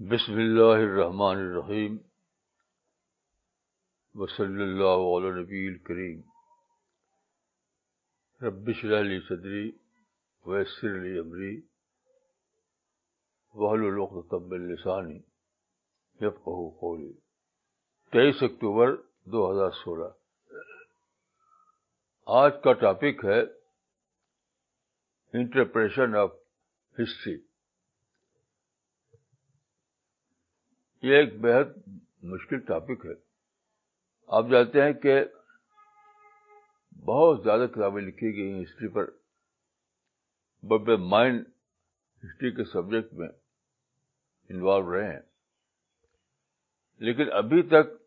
بسم اللہ الرحمن الرحیم وصلی اللہ علی نبی الکریم ربش علی صدری ویسر علی عمری وحل الوقت طب السانی یفقہ قولی تیئیس اکتوبر دو ہزار سولہ آج کا ٹاپک ہے انٹرپریشن آف ہسٹری یہ ایک بےحد مشکل ٹاپک ہے۔ آپ جانتے ہیں کہ بہت زیادہ کتابیں لکھی گئی ہیں ہسٹری پر۔ بڑے مائنڈ ہسٹری کے سبجیکٹ میں انوالو رہے ہیں۔ لیکن ابھی تک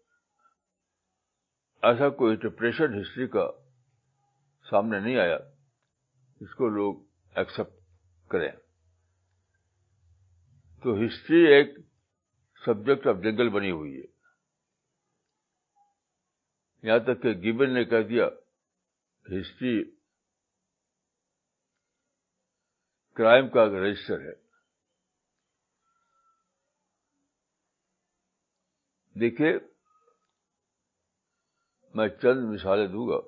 ایسا کوئی انٹرپریشن ہسٹری کا سامنے نہیں آیا جس کو لوگ ایکسپٹ کریں۔ تو ہسٹری ایک سبجیکٹ آف جنگل بنی ہوئی ہے۔ یہاں تک کہ گیبن نے کہہ دیا، ہسٹری کرائم کا رجسٹر ہے۔ دیکھیے، میں چند مثالیں دوں گا۔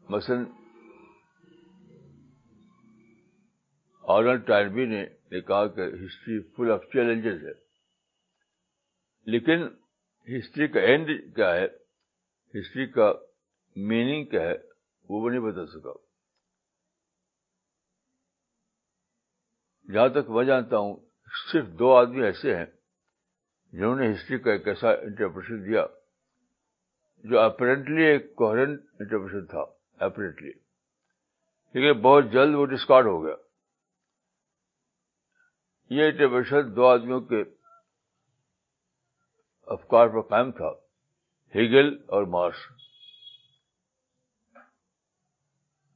مثلاً آرنل ٹائربی نے کہا کہ ہسٹری فل آف چیلنجز ہے۔ لیکن ہسٹری کا اینڈ کیا ہے؟ ہسٹری کا میننگ کیا ہے؟ وہ نہیں بتا سکا۔ جہاں تک میں جانتا ہوں، صرف دو آدمی ایسے ہیں جنہوں نے ہسٹری کا ایک ایسا انٹرپریشن دیا جو اپرنٹلی ایک کوہرنٹ انٹرپریشن تھا اپرنٹلی لیکن بہت جلد وہ ڈسکارڈ ہو گیا۔ یہ انٹرپریشن دو آدمیوں کے افکار پر قائم تھا ہیگل اور مارس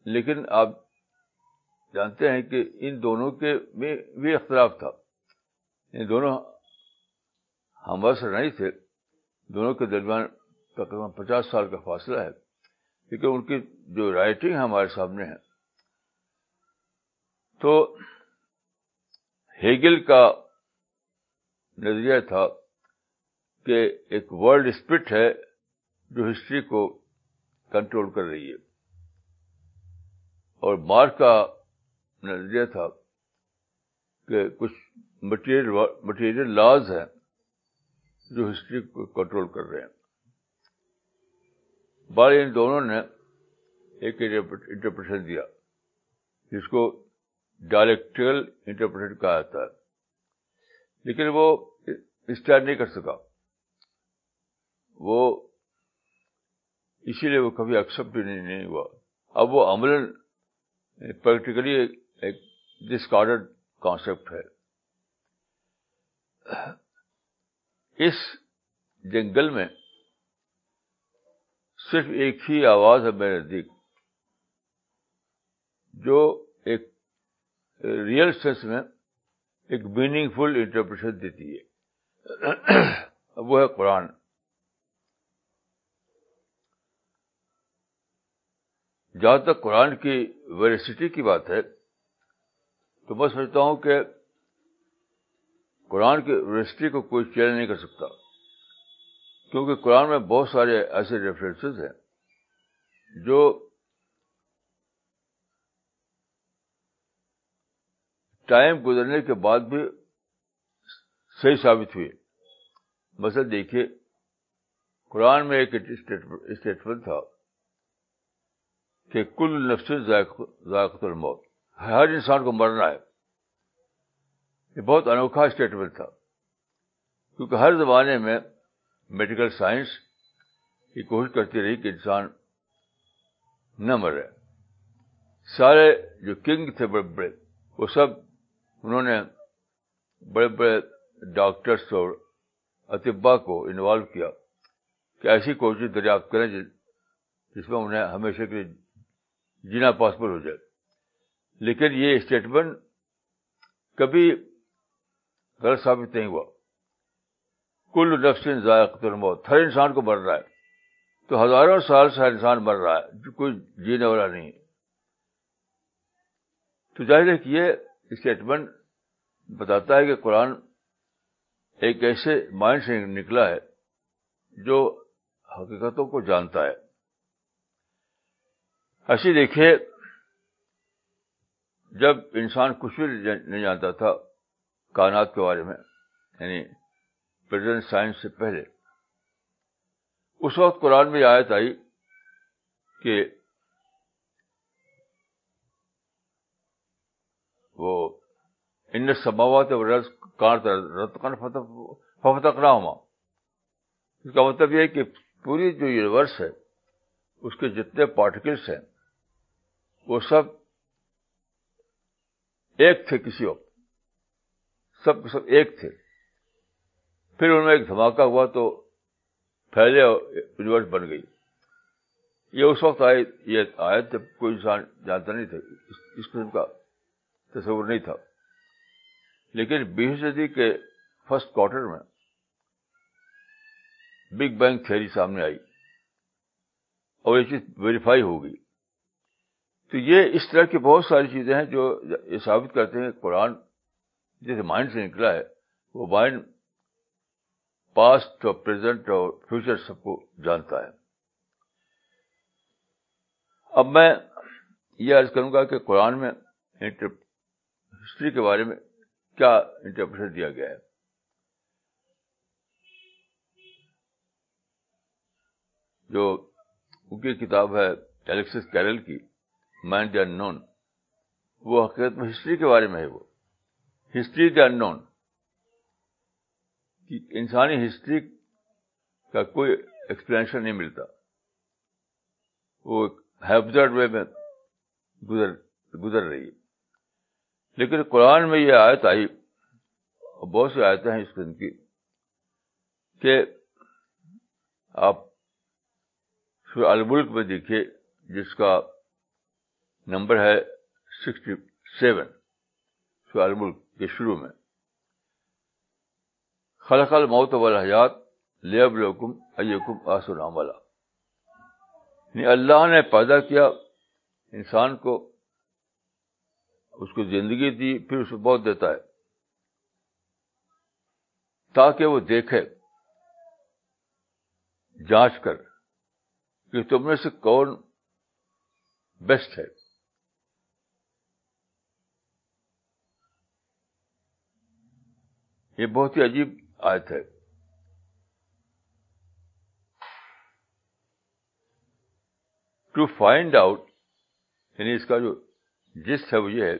لیکن آپ جانتے ہیں کہ ان دونوں کے میں بھی اختلاف تھا۔ ان دونوں ہم نہیں تھے۔ دونوں کے درمیان تقریباً پچاس سال کا فاصلہ ہے، کیونکہ ان کی جو رائٹنگ ہمارے سامنے ہے تو ہیگل کا نظریہ تھا کہ ایک ورلڈ اسپرٹ ہے جو ہسٹری کو کنٹرول کر رہی ہے۔ اور مارک کا نظریہ تھا کہ کچھ مٹیریل مٹیریل لاز ہیں جو ہسٹری کو کنٹرول کر رہے ہیں۔ بار ان دونوں نے ایک انٹرپریشن دیا، جس کو ڈائلیکٹریل انٹرپریٹ کہا جاتا ہے۔ لیکن وہ اسٹارٹ نہیں کر سکا۔ وہ اسی لیے وہ کبھی ایکسپٹ نہیں ہوا۔ اب وہ عمل پریکٹیکلی ایک ڈسکارڈ کانسیپٹ ہے۔ اس جنگل میں صرف ایک ہی آواز ہے میرے نزدیک، جو ایک ریئل سینس میں ایک میننگ فل انٹرپریشن دیتی ہے۔ وہ ہے قرآن۔ جہاں تک قرآن کی ویریسٹی کی بات ہے، تو میں سمجھتا ہوں کہ قرآن کی ویریسٹی کو کوئی چیلنج نہیں کر سکتا۔ کیونکہ قرآن میں بہت سارے ایسے ریفرنسز ہیں جو ٹائم گزرنے کے بعد بھی صحیح ثابت ہوئے مثلا دیکھیے، قرآن میں ایک اسٹیٹمنٹ تھا۔ کہ کل نفس ذائقت الموت۔ ہر انسان کو مرنا ہے۔ یہ بہت انوکھا اسٹیٹمنٹ تھا۔ کیونکہ ہر زمانے میں میڈیکل سائنس یہ کوشش کرتی رہی کہ انسان نہ مرے۔ سارے جو کنگ تھے، بڑے بڑے، وہ سب انہوں نے بڑے بڑے ڈاکٹرس اور اطبا کو انوالو کیا کہ ایسی کوشش دریافت کریں جس میں انہیں ہمیشہ کے لیے جینا پاسبل ہو جائے۔ لیکن یہ اسٹیٹمنٹ کبھی غلط ثابت نہیں ہوا۔ کل نفس ذائقہ الموت، ہر انسان کو مر رہا ہے۔ تو ہزاروں سال سے ہر انسان مر رہا ہے، جو کوئی جینے والا نہیں۔ تو ظاہر ہے کہ یہ اسٹیٹمنٹ بتاتا ہے کہ قرآن ایک ایسے مائنڈ سے نکلا ہے جو حقیقتوں کو جانتا ہے۔ ایسی دیکھیے جب انسان کچھ بھی نہیں جانتا تھا کائنات کے بارے میں یعنی پریزنٹ سائنس سے پہلے، اس وقت قرآن میں آیت آئی کہ وہ ان سماوات فتح ہوا اس کا مطلب یہ ہے کہ پوری جو یونیورس ہے، اس کے جتنے پارٹیکلس ہیں وہ سب ایک تھے کسی وقت۔ سب سب ایک تھے۔ پھر ان میں ایک دھماکہ ہوا تو پھیلے یونیورس بن گئی۔ یہ اس وقت آئے، یہ آئے جب کوئی انسان جانتا نہیں تھا اس قسم کا تصور نہیں تھا۔ لیکن بیس صدی کے فرسٹ کوارٹر میں بگ بینگ تھیری سامنے آئی اور یہ چیز ویریفائی ہو گئی۔ تو یہ اس طرح کی بہت ساری چیزیں ہیں جو یہ ثابت کرتے ہیں قرآن جیسے مائنڈ سے نکلا ہے، وہ مائنڈ پاسٹ اور پرزینٹ اور فیوچر سب کو جانتا ہے۔ اب میں یہ عرض کروں گا کہ قرآن میں ہسٹری کے بارے میں کیا انٹرپریشن دیا گیا ہے۔ جو ان کی کتاب ہے الیکسس کیرل کی مائنڈ ان نون وہ حقیقت میں ہسٹری کے بارے میں ہے وہ۔ ہسٹری دا ان نون انسانی ہسٹری کا کوئی ایکسپلینشن نہیں ملتا۔ وہ ہیبزرڈ وے میں گزر گزر رہی ہے۔ لیکن قرآن میں یہ آیت آئی بہت سی آیتیں ہیں اس قسم کی، کہ آپ الملک میں دیکھیے، جس کا نمبر ہے سکسٹی سیون الملک کے شروع میں۔ خلق الموت والا حیات لیب لکم ایکم آسلام والا یعنی اللہ نے پیدا کیا انسان کو، اس کو زندگی دی، پھر اس کو بہت دیتا ہے۔ تاکہ وہ دیکھے، جانچ کر کہ تم میں سے کون بیسٹ ہے۔ یہ بہت ہی عجیب آیت ہے۔ ٹو فائنڈ آؤٹ یعنی اس کا جو جس ہے وہ یہ ہے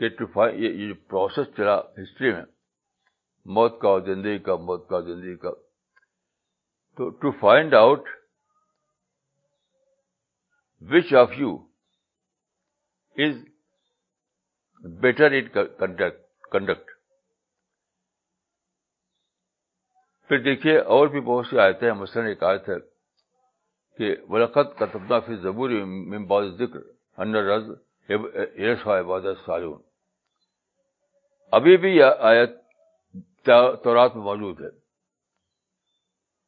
کہ ٹو فائنڈ یہ جو پروسیس چلا ہسٹری میں، موت کا زندگی کا، موت کا زندگی کا۔ تو to find out which of you is better in conduct پھر دیکھیے اور بھی بہت سی آیتیں ہیں۔ مثلاً ایک آیت ہے کہ ولقت کا تبدہ پھر ضبوری ممباد ذکر انر عبادت سالون ابھی بھی یہ آیت تورات میں موجود ہے۔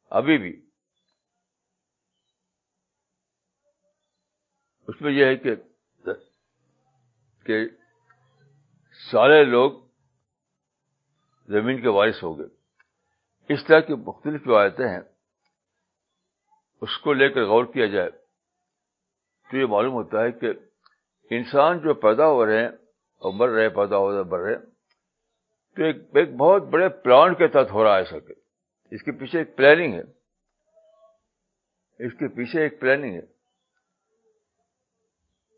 ابھی بھی۔ اس میں یہ ہے کہ کہ سارے لوگ زمین کے وارث ہو گئے اس طرح کی مختلف جو آیتیں ہیں، اس کو لے کر غور کیا جائے تو یہ معلوم ہوتا ہے کہ انسان جو پیدا ہو رہے ہیں اور مر رہے پیدا ہو رہے مر رہے تو ایک ایک بہت بڑے پلان کے تحت ہو رہا ہے سکے اس کے پیچھے ایک پلاننگ ہے۔ اس کے پیچھے ایک پلاننگ ہے۔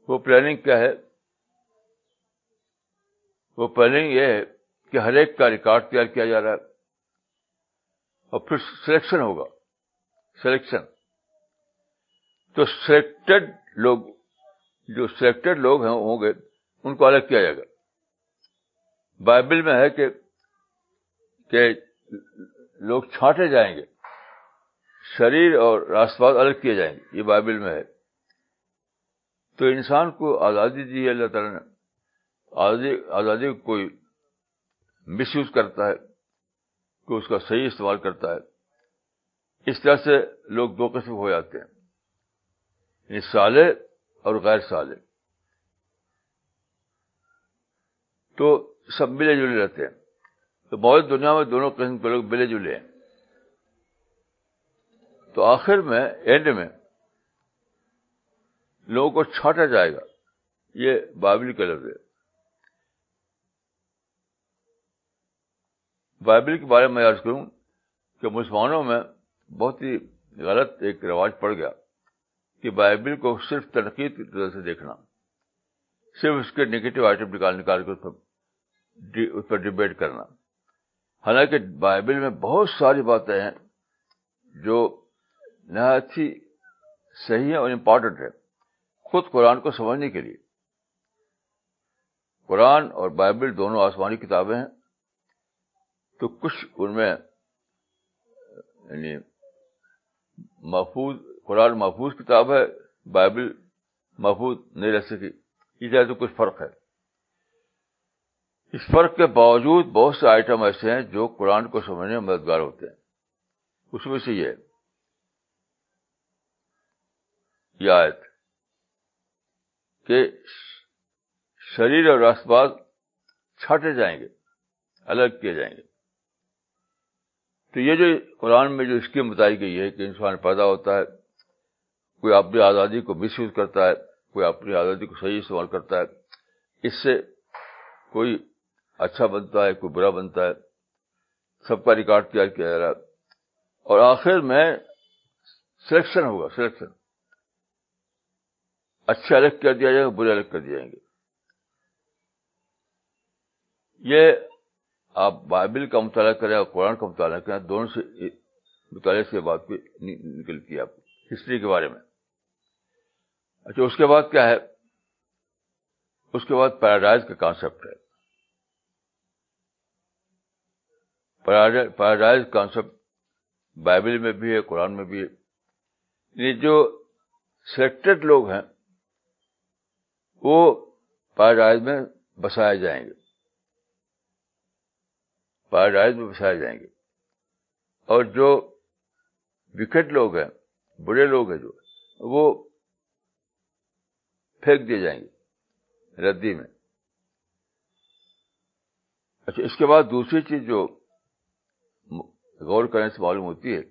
وہ پلاننگ کیا ہے؟ وہ پلاننگ یہ ہے کہ ہر ایک کا ریکارڈ تیار کیا جا رہا ہے۔ اور پھر سلیکشن ہوگا۔ سلیکشن تو سلیکٹڈ لوگ جو سلیکٹڈ لوگ ہیں، ہوں گے، ان کو الگ کیا جائے گا۔ بائبل میں ہے کہ کہ لوگ چھانٹے جائیں گے۔ شریر اور راستباد الگ کیے جائیں گے۔ یہ بائبل میں ہے۔ تو انسان کو آزادی دی ہے، اللہ تعالیٰ نے۔ آزادی آزادی کو کوئی مس یوز کرتا ہے۔ کہ اس کا صحیح استعمال کرتا ہے۔ اس طرح سے لوگ دو قسم ہو جاتے ہیں۔ یعنی سالے اور غیر سالے تو سب ملے جلے رہتے ہیں۔ تو بہت دنیا میں دونوں قسم کے لوگ ملے جلے ہیں۔ تو آخر میں اینڈ میں، لوگوں کو چھانٹا جائے گا۔ یہ بائبل کا لفظ ہے۔ بائبل کے بارے میں عرض کروں کہ مسلمانوں میں بہت ہی غلط ایک رواج پڑ گیا کہ بائبل کو صرف تنقید کی طرح سے دیکھنا، صرف اس کے نگیٹو آئٹم نکال نکال کر اس پر ڈبیٹ کرنا۔ حالانکہ بائبل میں بہت ساری باتیں ہیں جو نہایت ہی صحیح ہے اور امپورٹنٹ ہے خود قرآن کو سمجھنے کے لیے۔ قرآن اور بائبل دونوں آسمانی کتابیں ہیں۔ تو کچھ ان میں یعنی محفوظ، قرآن محفوظ کتاب ہے، بائبل محفوظ نہیں رہ سکی۔ اس تو کچھ فرق ہے۔ اس فرق کے باوجود بہت سے آئٹم ایسے ہیں جو قرآن کو سمجھنے میں مددگار ہوتے ہیں۔ اس میں سے یہ یہ آیت کہ شریر اور اسباب چھاٹے جائیں گے، الگ کیے جائیں گے۔ تو یہ جو قرآن میں جو اسکیم بتائی گئی ہے کہ انسان پیدا ہوتا ہے، کوئی اپنی آزادی کو مس یوز کرتا ہے، کوئی اپنی آزادی کو صحیح استعمال کرتا ہے، اس سے کوئی اچھا بنتا ہے، کوئی برا بنتا ہے، سب کا ریکارڈ تیار کیا جا رہا ہے۔ اور آخر میں سلیکشن ہوگا سلیکشن اچھے الگ کر دیا جائے گا، برے الگ کر دیا جائیں گے۔ یہ آپ بائبل کا مطالعہ کریں اور قرآن کا مطالعہ کریں، دونوں سے مطالعے سے بات بھی نکلتی ہے آپ ہسٹری کے بارے میں۔ اچھا اس کے بعد کیا ہے؟ اس کے بعد پیراڈائز کا کانسیپٹ ہے۔ پیراڈائز کانسیپٹ بائبل میں بھی ہے، قرآن میں بھی ہے۔ یہ جو سلیکٹڈ لوگ ہیں، وہ پیراڈائز میں بسائے جائیں گے۔ پیراڈائز میں بسائے جائیں گے۔ اور جو وکٹ لوگ ہیں بڑے لوگ ہیں جو، وہ پھینک دیے جائیں گے ردی میں۔ اچھا اس کے بعد دوسری چیز جو غور کرنے سے معلوم ہوتی ہے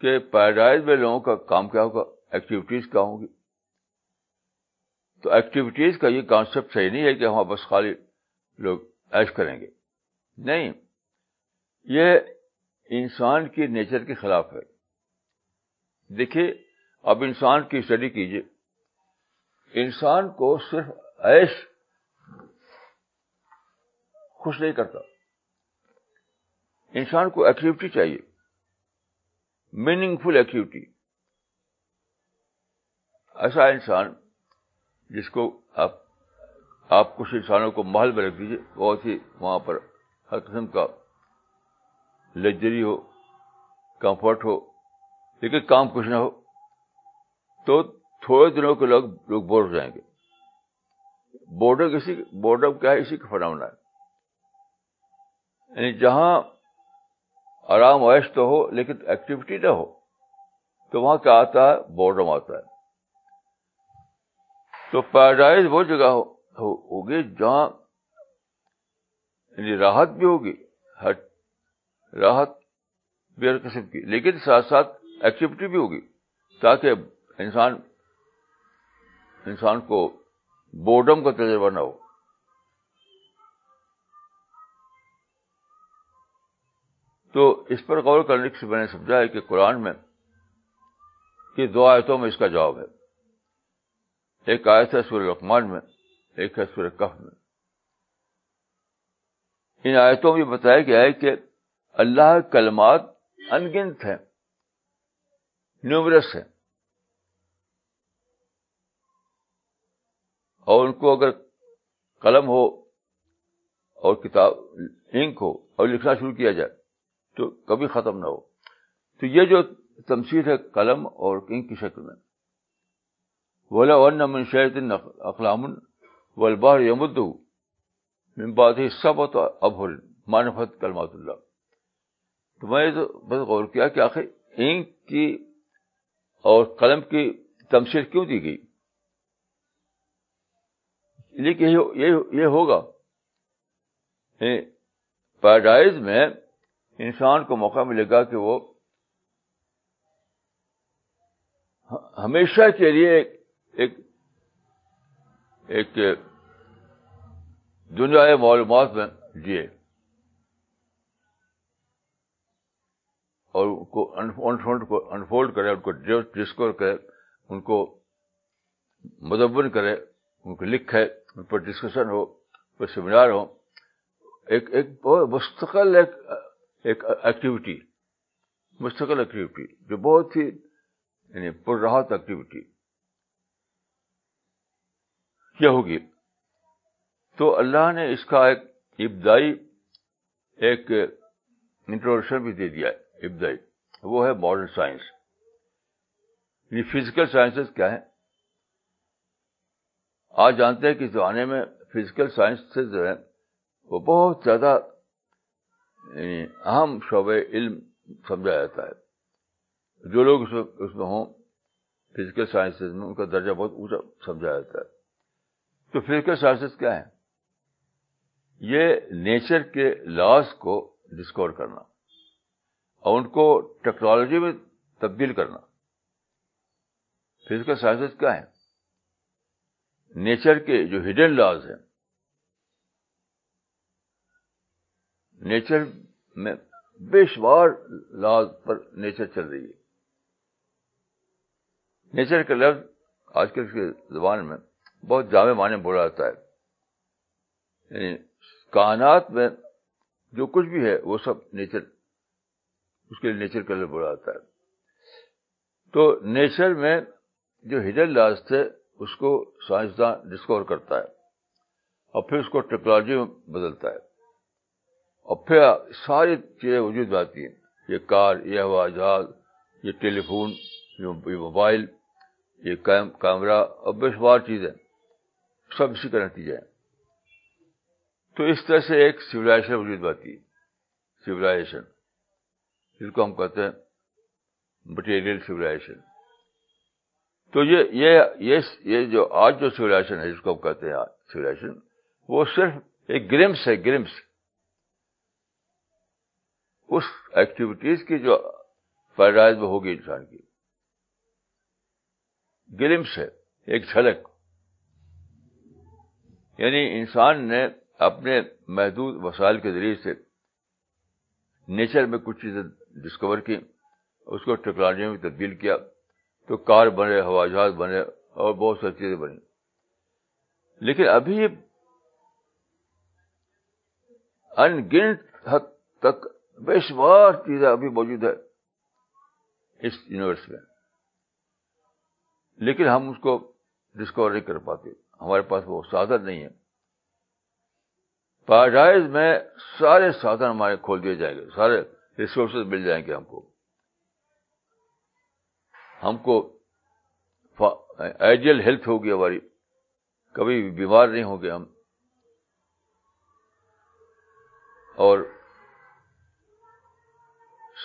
کہ پیراڈائز میں لوگوں کا کام کیا ہوگا ایکٹیویٹیز کیا ہوں گی۔ تو ایکٹیویٹیز کا یہ کانسیپٹ صحیح نہیں ہے کہ ہم بس خالی لوگ ایش کریں گے۔ نہیں، یہ انسان کی نیچر کے خلاف ہے۔ دیکھیے، اب انسان کی اسٹڈی کیجیے۔ انسان کو صرف ایش خوش نہیں کرتا۔ انسان کو ایکٹیویٹی چاہیے۔ میننگ فل ایکٹیویٹی ایسا انسان جس کو آپ آپ کچھ انسانوں کو محل میں رکھ دیجیے، بہت ہی وہاں پر ہر قسم کا لگژری ہو کمفرٹ ہو، لیکن کام کچھ نہ ہو، تو تھوڑے دنوں کے لوگ لوگ بور ہو جائیں گے۔ بورڈر کسی بورڈر کیا ہے؟ اسی کا فنامنا ہے۔ یعنی جہاں آرام ویش تو ہو، لیکن ایکٹیویٹی نہ ہو، تو وہاں کیا آتا ہے؟ بورڈم آتا ہے۔ تو پیراڈائز وہ جگہ ہوگی جہاں یعنی راحت بھی ہوگی، ہر راحت بھی ہر قسم کی، لیکن ساتھ ساتھ ایکٹیویٹی بھی ہوگی، تاکہ انسان انسان کو بورڈم کا تجربہ نہ ہو۔ تو اس پر غور کرنے سے میں نے سمجھا ہے کہ قرآن میں کہ دو آیتوں میں اس کا جواب ہے۔ ایک آیت ہے سورہ لقمان میں، ایک ہے سورہ کف میں۔ ان آیتوں میں بتایا گیا ہے کہ اللہ کلمات انگنت ہیں نیومرس ہیں۔ اور ان کو اگر قلم ہو اور کتاب انک ہو اور لکھنا شروع کیا جائے تو کبھی ختم نہ ہو۔ تو یہ جو تمثیل ہے قلم اور انک کی شکل میں۔ بولا ون من شہد اقلام والبحر یمد من بعد ہی سب تو اب مانفت کلمات اللہ۔ تو میں تو بس غور کیا کہ آخر انک کی اور قلم کی تمثیل کیوں دی گئی؟ لیکن یہ ہوگا۔ ہاں، پیراڈائز میں انسان کو موقع ملے گا کہ وہ ہمیشہ کے لیے ایک ایک دنیا معلومات میں جیے اور ان کو انفولڈ کرے، ان کو ڈسکور کرے ان کو مدبن کرے، ان کو لکھے، ان پر ڈسکشن ہو پر سیمینار ہو۔ ایک ایک بہت مستقل ایک ایک ایکٹیویٹی مستقل ایکٹیویٹی جو بہت ہی یعنی پر راحت ایکٹیویٹی کیا ہوگی۔ تو اللہ نے اس کا ایک ابدائی، ایک انٹروڈکشن بھی دے دیا ہے، ابدائی۔ وہ ہے ماڈرن سائنس یہ فزیکل سائنسز کیا ہے آج جانتے ہیں کہ زمانے میں فزیکل سائنس سے جو ہے وہ بہت زیادہ یعنی اہم شعبہ علم سمجھا جاتا ہے۔ جو لوگ اس میں ہوں فزیکل سائنسز میں ان کا درجہ بہت اونچا سمجھا جاتا ہے۔ تو فزیکل سائنسز کیا ہے یہ نیچر کے لاس کو ڈسکور کرنا اور ان کو ٹیکنالوجی میں تبدیل کرنا۔ فزیکل سائنسز کیا ہے نیچر کے جو ہڈن لاز ہیں۔ نیچر میں بے شمار لاز پر نیچر چل رہی ہے۔ نیچر کا لفظ آج کل کے زبان میں بہت جامع معنی بولا جاتا ہے۔ یعنی کائنات میں جو کچھ بھی ہے، وہ سب نیچر، اس کے لیے نیچر کا لفظ بولا جاتا ہے۔ تو نیچر میں جو ہڈن لاز تھے، اس کو سائنسداں ڈسکور کرتا ہے اور پھر اس کو ٹیکنالوجی میں بدلتا ہے۔ اور پھر ساری چیزیں وجود میں آتی ہیں۔ یہ کار، یہ ہوا جہاز، یہ ٹیلی فون یہ موبائل، یہ کیمرہ اور بے شمار چیزیں۔ سب اسی کا نتیجہ ہے تو اس طرح سے ایک سولاشن وجود آتی ہے سولاشن جس کو ہم کہتے ہیں مٹیریل سولاشن تو یہ یہ یہ جو آج جو سولاشن ہے، جس کو ہم کہتے ہیں سولاشن وہ صرف ایک گرمس ہے گرمس اس ایکٹیویٹیز کی جو پیدائش میں ہوگی انسان کی۔ گلمس ہے، ایک جھلک۔ یعنی انسان نے اپنے محدود وسائل کے ذریعے سے نیچر میں کچھ چیزیں ڈسکور کی اس کو ٹیکنالوجی میں تبدیل کیا، تو کار بنے، ہوائی جہاز بنے اور بہت ساری چیزیں بنی لیکن ابھی ان گنت حد تک بے شمار چیزیں ابھی موجود ہے اس یونیورس میں۔ لیکن ہم اس کو ڈسکور نہیں کر پاتے، ہمارے پاس وہ سادن نہیں ہے۔ پیراڈائز میں سارے سادن ہمارے کھول دیے جائیں گے، سارے ریسورسز مل جائیں گے ہم کو۔ ہم کو آئیڈیل ہیلتھ ہوگی ہماری، کبھی بیمار نہیں ہوں گے ہم۔ اور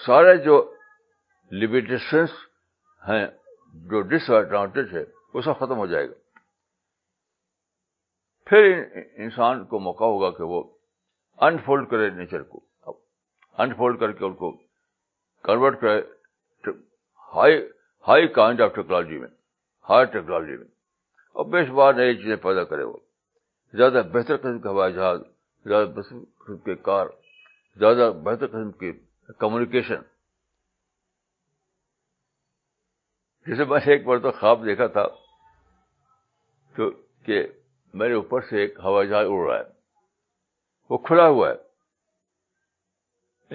سارے جو لمیٹیشنس ہیں، جو ڈس ایڈوانٹیج ہے وہ سب ختم ہو جائے گا۔ پھر انسان کو موقع ہوگا کہ وہ انفولڈ کرے نیچر کو۔ انفولڈ کر کے ان کو کنورٹ کرے high high kind of technology میں ہائی ٹیکنالوجی میں۔ اور بے شمار نئی چیزیں پیدا کرے وہ۔ زیادہ بہتر قسم کے ہوائی جہاز، زیادہ بہتر قسم کے کار، زیادہ بہتر قسم کی کمیونیکیشن جیسے میں نے ایک بار تو خواب دیکھا تھا تو کہ میرے اوپر سے ایک ہوائی جہاز اڑ رہا ہے۔ وہ کھلا ہوا ہے۔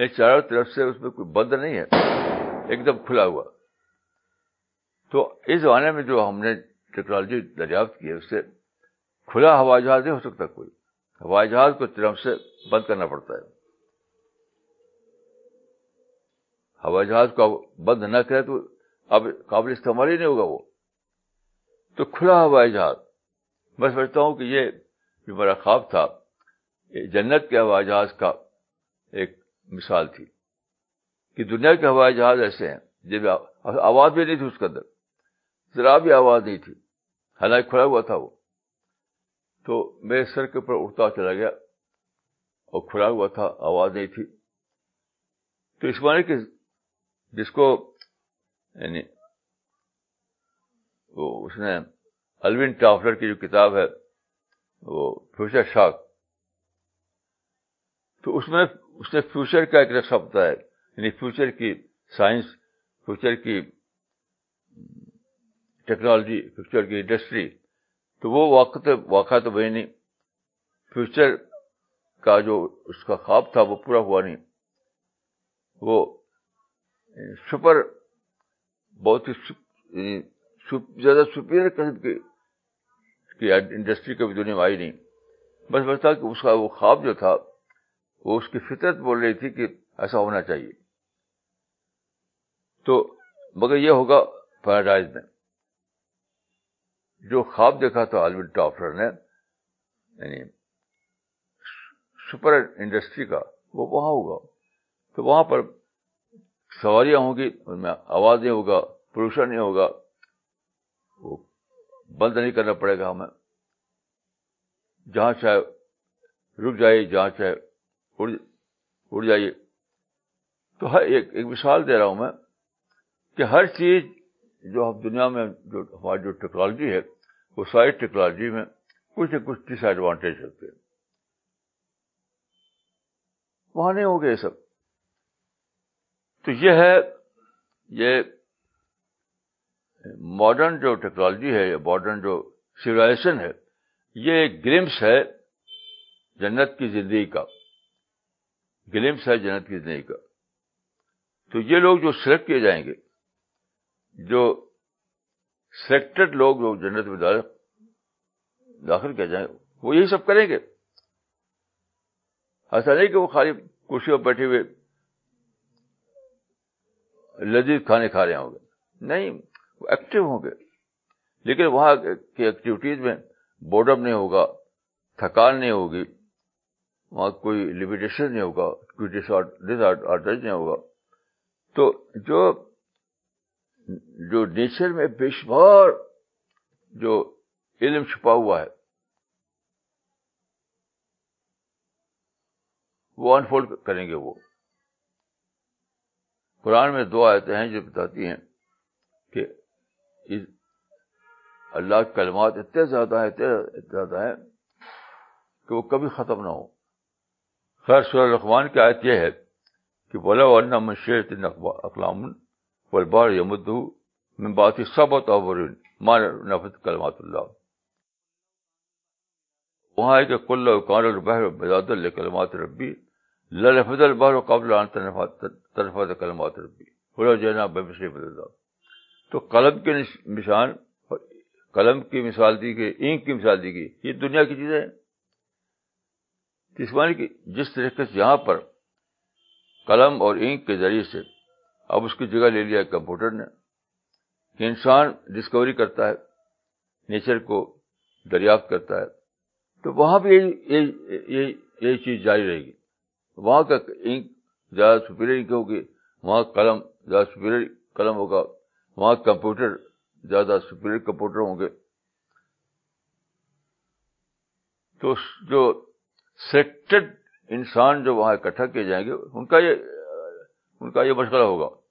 چاروں طرف سے اس میں کوئی بند نہیں ہے۔ ایک دم کھلا ہوا۔ تو اس زمانے میں جو ہم نے ٹیکنالوجی دریافت کی ہے، اس سے کھلا ہوائی جہاز نہیں ہو سکتا کوئی۔ ہوائی جہاز کو طرف سے بند کرنا پڑتا ہے۔ ہوائی جہاز کو بند نہ کرے تو اب قابل استعمال ہی نہیں ہوگا وہ۔ تو کھلا ہوائی جہاز۔ میں سمجھتا ہوں کہ یہ جو میرا خواب تھا، یہ جنت کے ہوائی جہاز کا ایک مثال تھی کہ دنیا کے ہوائی جہاز ایسے ہیں، جب آواز بھی نہیں تھی اس کے اندر، ذرا بھی آواز نہیں تھی، حالانکہ کھڑا ہوا تھا وہ۔ تو میرے سر کے اوپر اڑتا چلا گیا اور کھلا ہوا تھا، آواز نہیں تھی۔ تو اس معنی کہ جس کو یعنی وہ اس نے الوین ٹافلر کی جو کتاب ہے، وہ فیوچر شاک۔ تو اس میں، اس نے فیوچر کا ایک نقشہ بتایا یعنی فیوچر کی سائنس، فیوچر کی ٹیکنالوجی، فیوچر کی انڈسٹری۔ تو وہ وقت واقع تو وہی نہیں۔ فیوچر کا جو اس کا خواب تھا، وہ پورا ہوا نہیں۔ وہ سپر، بہت ہی یعنی زیادہ سپیریئر قسم کی انڈسٹری کبھی دنیا میں آئی نہیں۔ بس بس تھا کہ اس کا وہ خواب جو تھا، وہ اس کی فطرت بول رہی تھی کہ ایسا ہونا چاہیے۔ تو مگر یہ ہوگا پیراڈائز میں۔ جو خواب دیکھا تھا البرٹ ٹافر نے یعنی سپر انڈسٹری کا، وہ وہاں ہوگا۔ تو وہاں پر سواریاں ہوں گی، ان میں آواز نہیں ہوگا، پولوشن نہیں ہوگا۔ بند نہیں کرنا پڑے گا ہمیں۔ جہاں چاہے رک جائیے، جہاں چاہے اڑ جائیے۔ تو ہر ایک ایک مثال دے رہا ہوں میں کہ ہر چیز جو ہم دنیا میں جو ہماری جو ٹیکنالوجی ہے، وہ ساری ٹیکنالوجی میں کچھ نہ کچھ ڈس ایڈوانٹیج ہوتے ہیں وہاں نہیں ہو گئے سب۔ تو یہ ہے، یہ ماڈرن جو ٹیکنالوجی ہے یا ماڈرن جو سویلائزیشن ہے، یہ ایک گلمس ہے جنت کی زندگی کا۔ گلمس ہے جنت کی زندگی کا۔ تو یہ لوگ جو سلیکٹ کیے جائیں گے، جو سلیکٹڈ لوگ جو جنت میں داخل کیے جائیں گے وہ یہی سب کریں گے۔ ایسا نہیں کہ وہ خالی کرسی پر بیٹھے ہوئے لذیذ کھانے کھا رہے ہوں گے۔ نہیں۔ وہ ایکٹیو ہوں گے۔ لیکن وہاں کی ایکٹیویٹیز میں بورڈم نہیں ہوگا، تھکان نہیں ہوگی، وہاں کوئی لمیٹیشن نہیں ہوگا، کوئی ڈس آرڈر نہیں ہوگا۔ تو جو جو نیچر میں بے شمار جو علم چھپا ہوا ہے، وہ انفولڈ کریں گے وہ۔ قرآن میں دو آیتیں ہیں جو بتاتی ہیں کہ اللہ کے کلمات اتنے زیادہ ہیں، اتنے زیادہ ہیں کہ وہ کبھی ختم نہ ہو۔ خیر سور رحمان کی آیت یہ ہے کہ بولا ورنہ مشیر اقلام والبار یمد میں بات ہی سب مان نفت کلمات اللہ۔ وہاں ہے کہ کل کان البحر بزاد کلمات ربی لفظ البحر قبل طرفات کلمات ربی بولا جینا بے مشری تو قلم کے نشان قلم کی مثال دی گئی اینک کی مثال دی گئی، یہ دنیا کی چیزیں ہیں۔ کی جس طریقے سے یہاں پر قلم اور اینک کے ذریعے سے اب اس کی جگہ لے لیا کمپیوٹر نے کہ انسان ڈسکوری کرتا ہے نیچر کو دریافت کرتا ہے، تو وہاں بھی یہی چیز جاری رہے گی۔ وہاں کا انک زیادہ سپیریئر انک ہوگی، وہاں قلم زیادہ سپیریئر قلم ہوگا۔ وہاں کمپیوٹر، زیادہ سپیریئر کمپیوٹر ہوں گے۔ تو جو سلیکٹڈ انسان جو وہاں اکٹھا کیے جائیں گے، ان کا یہ، ان کا یہ مشغلہ ہوگا۔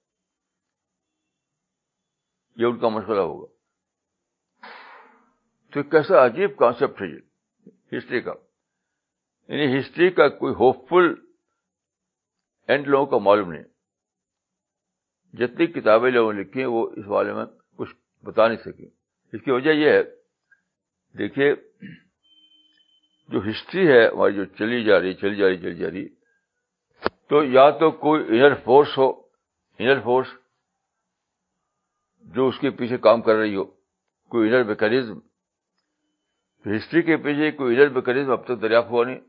یہ ان کا مشغلہ ہوگا۔ تو کیسا عجیب کانسیپٹ ہے یہ ہسٹری کا۔ یعنی ہسٹری کا کوئی ہوپ فل اینڈ لوگوں کا معلوم نہیں۔ جتنی کتابیں لوگوں نے لکھی ہیں، وہ اس بارے میں کچھ بتا نہیں سکی اس کی وجہ یہ ہے، دیکھیے، جو ہسٹری ہے، ہماری جو چلی جا رہی، چلی جا رہی، چلی جا رہی، تو یا تو کوئی انر فورس ہو انر فورس جو اس کے پیچھے کام کر رہی ہو، کوئی انر میکینزم ہسٹری کے پیچھے کوئی انر میکینزم اب تک دریافت ہوا نہیں۔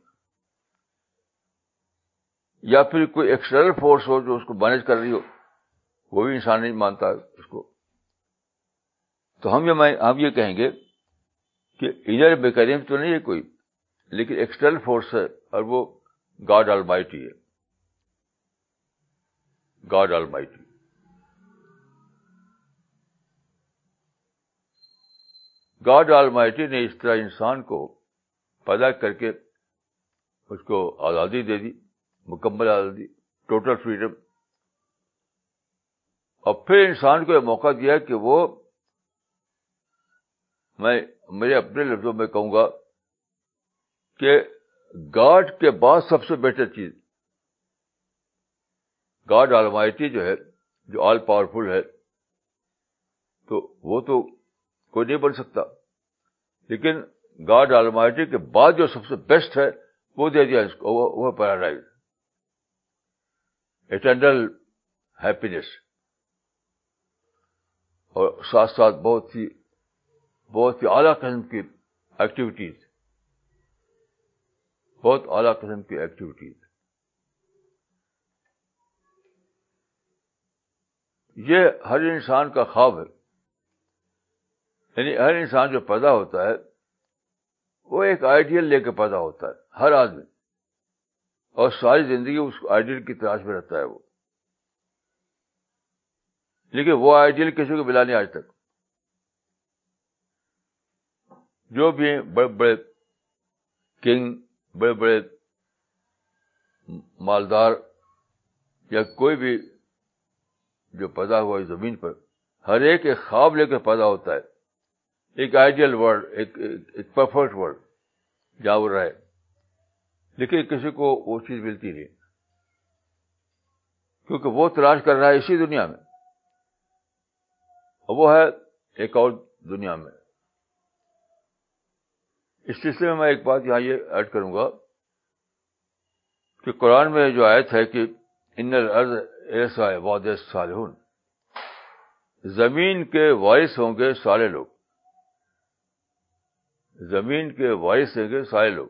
یا پھر کوئی ایکسٹرنل فورس ہو جو اس کو مینج کر رہی ہو۔ وہ بھی انسان نہیں مانتا اس کو۔ تو ہم یہ ہم یہ کہیں گے کہ ادھر بیکریم تو نہیں ہے کوئی، لیکن ایکسٹرنل فورس ہے اور وہ گاڈ آل مائٹی ہے۔ God almighty God almighty نے اس طرح انسان کو پیدا کر کے اس کو آزادی دے دی، مکمل آزادی ٹوٹل فریڈم اور پھر انسان کو یہ موقع دیا کہ وہ میں میرے اپنے لفظوں میں کہوں گا کہ گاڈ کے بعد سب سے بیٹر چیز، گاڈ آلمائٹی جو ہے، جو آل پاورفل ہے، تو وہ تو کوئی نہیں بن سکتا۔ لیکن گاڈ آلمائٹی کے بعد جو سب سے بیسٹ ہے، وہ دے دیا اس کو، وہ پیراڈائز۔ Eternal happiness. اور ساتھ ساتھ بہت سی بہت ہی اعلیٰ قسم کی ایکٹیویٹیز بہت اعلیٰ قسم کی ایکٹیویٹیز یہ ہر انسان کا خواب ہے۔ یعنی ہر انسان جو پیدا ہوتا ہے، وہ ایک آئیڈیل لے کے پیدا ہوتا ہے، ہر آدمی۔ اور ساری زندگی اس آئیڈیل کی تلاش میں رہتا ہے وہ۔ لیکن وہ آئیڈیل کسی کو ملا نہیں آج تک۔ جو بھی بڑے بڑے کنگ، بڑے بڑے مالدار یا کوئی بھی جو پیدا ہوا ہے زمین پر، ہر ایک ایک خواب لے کے پیدا ہوتا ہے۔ ایک آئیڈیل ورلڈ ایک پرفیکٹ ورلڈ جہاں وہ رہے۔ لیکن کسی کو وہ چیز ملتی نہیں۔ کیونکہ وہ تلاش کر رہا ہے اسی دنیا میں۔ وہ ہے ایک اور دنیا میں۔ اس سلسلے میں میں ایک بات یہاں یہ ایڈ کروں گا کہ قرآن میں جو آیت ہے کہ ان الارض ایسا واد صالحون۔ زمین کے وائس ہوں گے سارے لوگ۔ زمین کے وائس ہوں گے سارے لوگ۔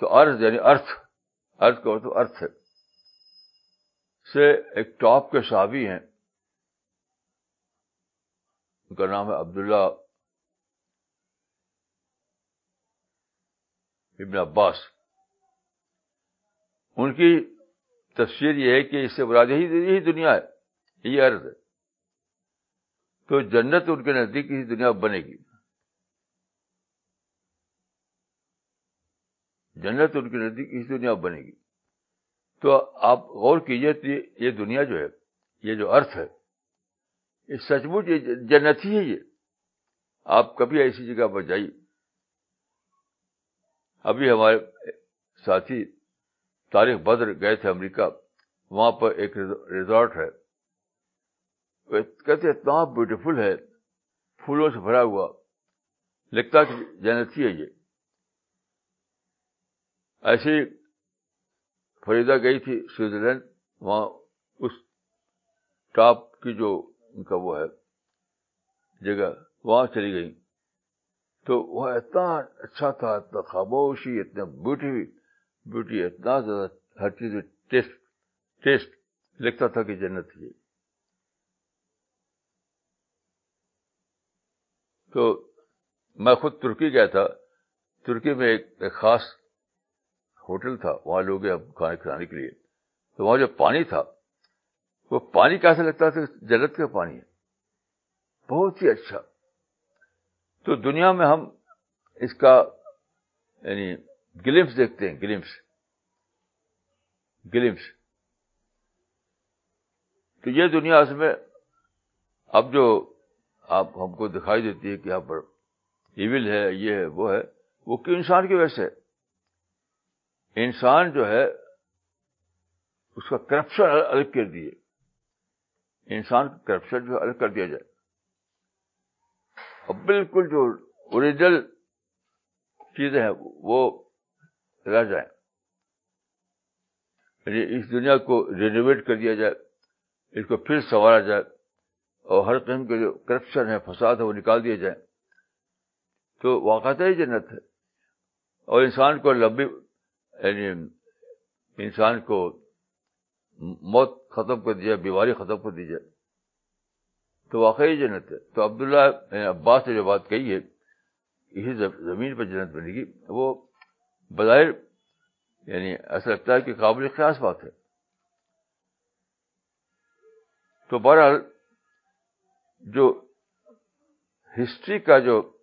تو ارض یعنی ارتھ ارتھ کا تو ارتھ ہے۔ سے ایک ٹاپ کے صحابی ہیں۔ ان کا نام ہے عبداللہ ابن عباس۔ ان کی تفسیر یہ ہے کہ اس سے براد یہی دنیا ہے، یہی عرض ہے۔ تو جنت ان کے نزدیک ہی دنیا بنے گی۔ جنت ان کے نزدیک اس دنیا بنے گی۔ تو آپ غور کیجیے یہ دنیا جو ہے، یہ جو ارتھ ہے یہ سچ مچ جنت ہی ہے یہ۔ آپ کبھی ایسی جگہ پر جائیے۔ ابھی ہمارے ساتھی تاریخ بدر گئے تھے امریکہ، وہاں پر ایک ریزورٹ ہے۔ کہتے اتنا بیوٹیفل ہے، پھولوں سے بھرا ہوا۔ لگتا کہ جنت ہی ہے یہ۔ ایسی فریدا گئی تھی سوئٹزرلینڈ، وہاں اس ٹاپ کی جو ان کا وہ ہے جگہ وہاں چلی گئی تو وہ اتنا اچھا تھا اتنا خاموشی اتنا بیوٹی بیوٹی اتنا زیادہ ہر چیز ٹیسٹ ٹیسٹ لکھتا تھا کہ جنت تھی تو میں خود ترکی گیا تھا۔ ترکی میں ایک, ایک خاص ہوٹل تھا وہاں لوگ کھانے کھلانے کے لیے۔ تو وہاں جو پانی تھا وہ پانی کیسے لگتا تھا جنت کا پانی ہے۔ بہت ہی اچھا۔ تو دنیا میں ہم اس کا یعنی گلمس دیکھتے ہیں گلمس گلمس تو یہ دنیا اس میں اب جو آپ ہم کو دکھائی دیتی ہے کہ یہاں پر ایول ہے، یہ ہے، وہ ہے، وہ کیوں انسان کی وجہ سے؟ انسان جو ہے، اس کا کرپشن الگ کر دیے۔ انسان کا کرپشن جو الگ کر دیا جائے۔ اور بالکل جو اوریجنل چیزیں ہیں وہ رہ جائیں۔ یعنی اس دنیا کو رینویٹ کر دیا جائے، اس کو پھر سنوارا جائے اور ہر قسم کے جو کرپشن ہے فساد ہے وہ نکال دیا جائے۔ تو واقع ہی جنت ہے۔ اور انسان کو لمبی یعنی انسان کو موت ختم کر دیا بیماری ختم کر دی جائے تو واقعی جنت ہے۔ تو عبداللہ عباس نے جو بات کہی ہے اسی زمین پہ جنت بنے گی، وہ بظاہر یعنی ایسا لگتا ہے کہ قابل خیاس بات ہے۔ تو بہرحال جو ہسٹری کا جو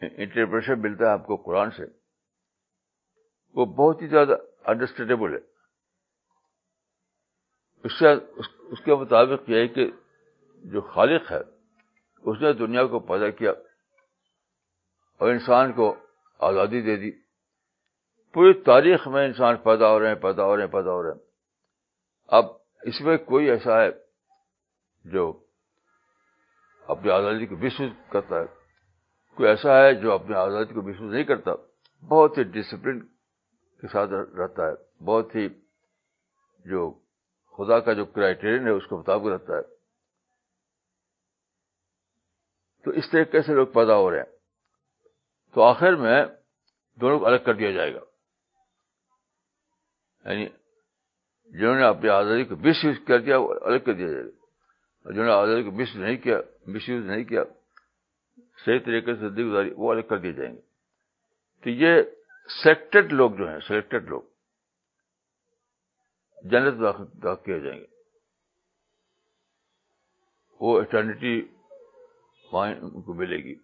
انٹرپریشن ملتا ہے آپ کو قرآن سے، وہ بہت ہی زیادہ انڈرسٹینڈیبل ہے۔ اس سے اس کے مطابق یہ ہے کہ جو خالق ہے، اس نے دنیا کو پیدا کیا اور انسان کو آزادی دے دی۔ پوری تاریخ میں انسان پیدا ہو رہے ہیں، پیدا ہو رہے ہیں، پیدا ہو رہے ہیں۔ اب اس میں کوئی ایسا ہے جو اپنی آزادی کو محسوس کرتا ہے؟ کوئی ایسا ہے جو اپنی آزادی کو محسوس نہیں کرتا؟ بہت ہی ڈسپلن کے ساتھ رہتا ہے، بہت ہی جو خدا کا جو کرائٹیرین ہے، اس کے مطابق رہتا ہے۔ تو اس طریقے سے لوگ پیدا ہو رہے ہیں۔ تو آخر میں دونوں کو الگ کر دیا جائے گا۔ یعنی جنہوں نے اپنی آزادی کو مس یوز کر دیا، وہ الگ کر دیا جائے گا۔ اور جنہوں نے آزادی کو مس نہیں کیا مس یوز نہیں کیا، صحیح طریقے سے زندگی گزاری، وہ الگ کر دیے جائیں گے۔ تو یہ سلیکٹڈ لوگ جو ہیں سلیکٹڈ لوگ جنت داخل کیے جائیں گے۔ وہ اٹرنیٹی ان کو ملے گی۔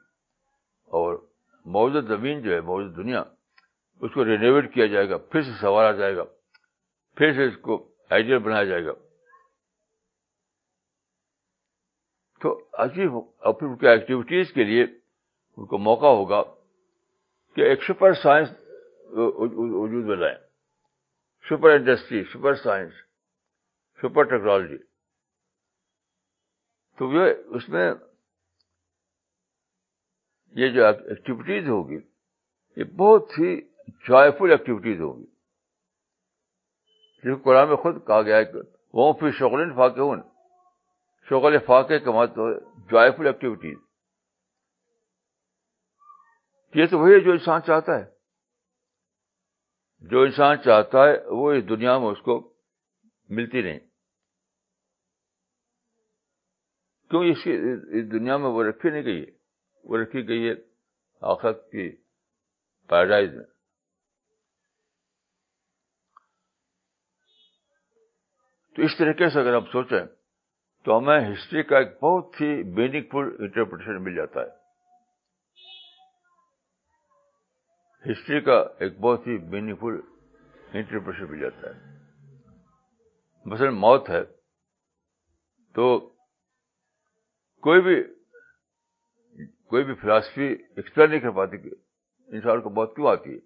اور موجود زمین جو ہے موجود دنیا، اس کو رینویٹ کیا جائے گا، پھر سے سنوارا جائے گا، پھر سے اس کو آئیڈیل بنایا جائے گا۔ تو عجیب اور پھر ان کی ایکٹیویٹیز کے لیے ان کو موقع ہوگا کہ ایک سپر سائنس وجود میں لائیں۔ Super industry, super science, super technology. تو یہ اس میں یہ جو ایکٹیویٹیز ہوگی، یہ بہت ہی جوائفل ایکٹیویٹیز ہوگی۔ جو قرآن میں خود کہا گیا ہے کہ وہ پھر شغل فاقے ہوں شغل فاقے کا مطلب جوائفل ایکٹیویٹیز یہ تو وہی ہے جو انسان چاہتا ہے۔ جو انسان چاہتا ہے، وہ اس دنیا میں اس کو ملتی نہیں۔ کیوں اس کی اس دنیا میں وہ رکھی نہیں گئی ہے؟ وہ رکھی گئی ہے آخرت کی پیراڈائز میں۔ تو اس طریقے سے اگر ہم سوچیں، تو ہمیں ہسٹری کا ایک بہت ہی میننگ فل انٹرپریٹیشن مل جاتا ہے۔ ہسٹری کا ایک بہت ہی میننگ فل انٹرپریشن مل جاتا ہے۔ مثلا موت ہے تو کوئی بھی کوئی بھی فلاسفی ایکسپلین نہیں کر پاتی کہ انسان کو موت کیوں آتی ہے۔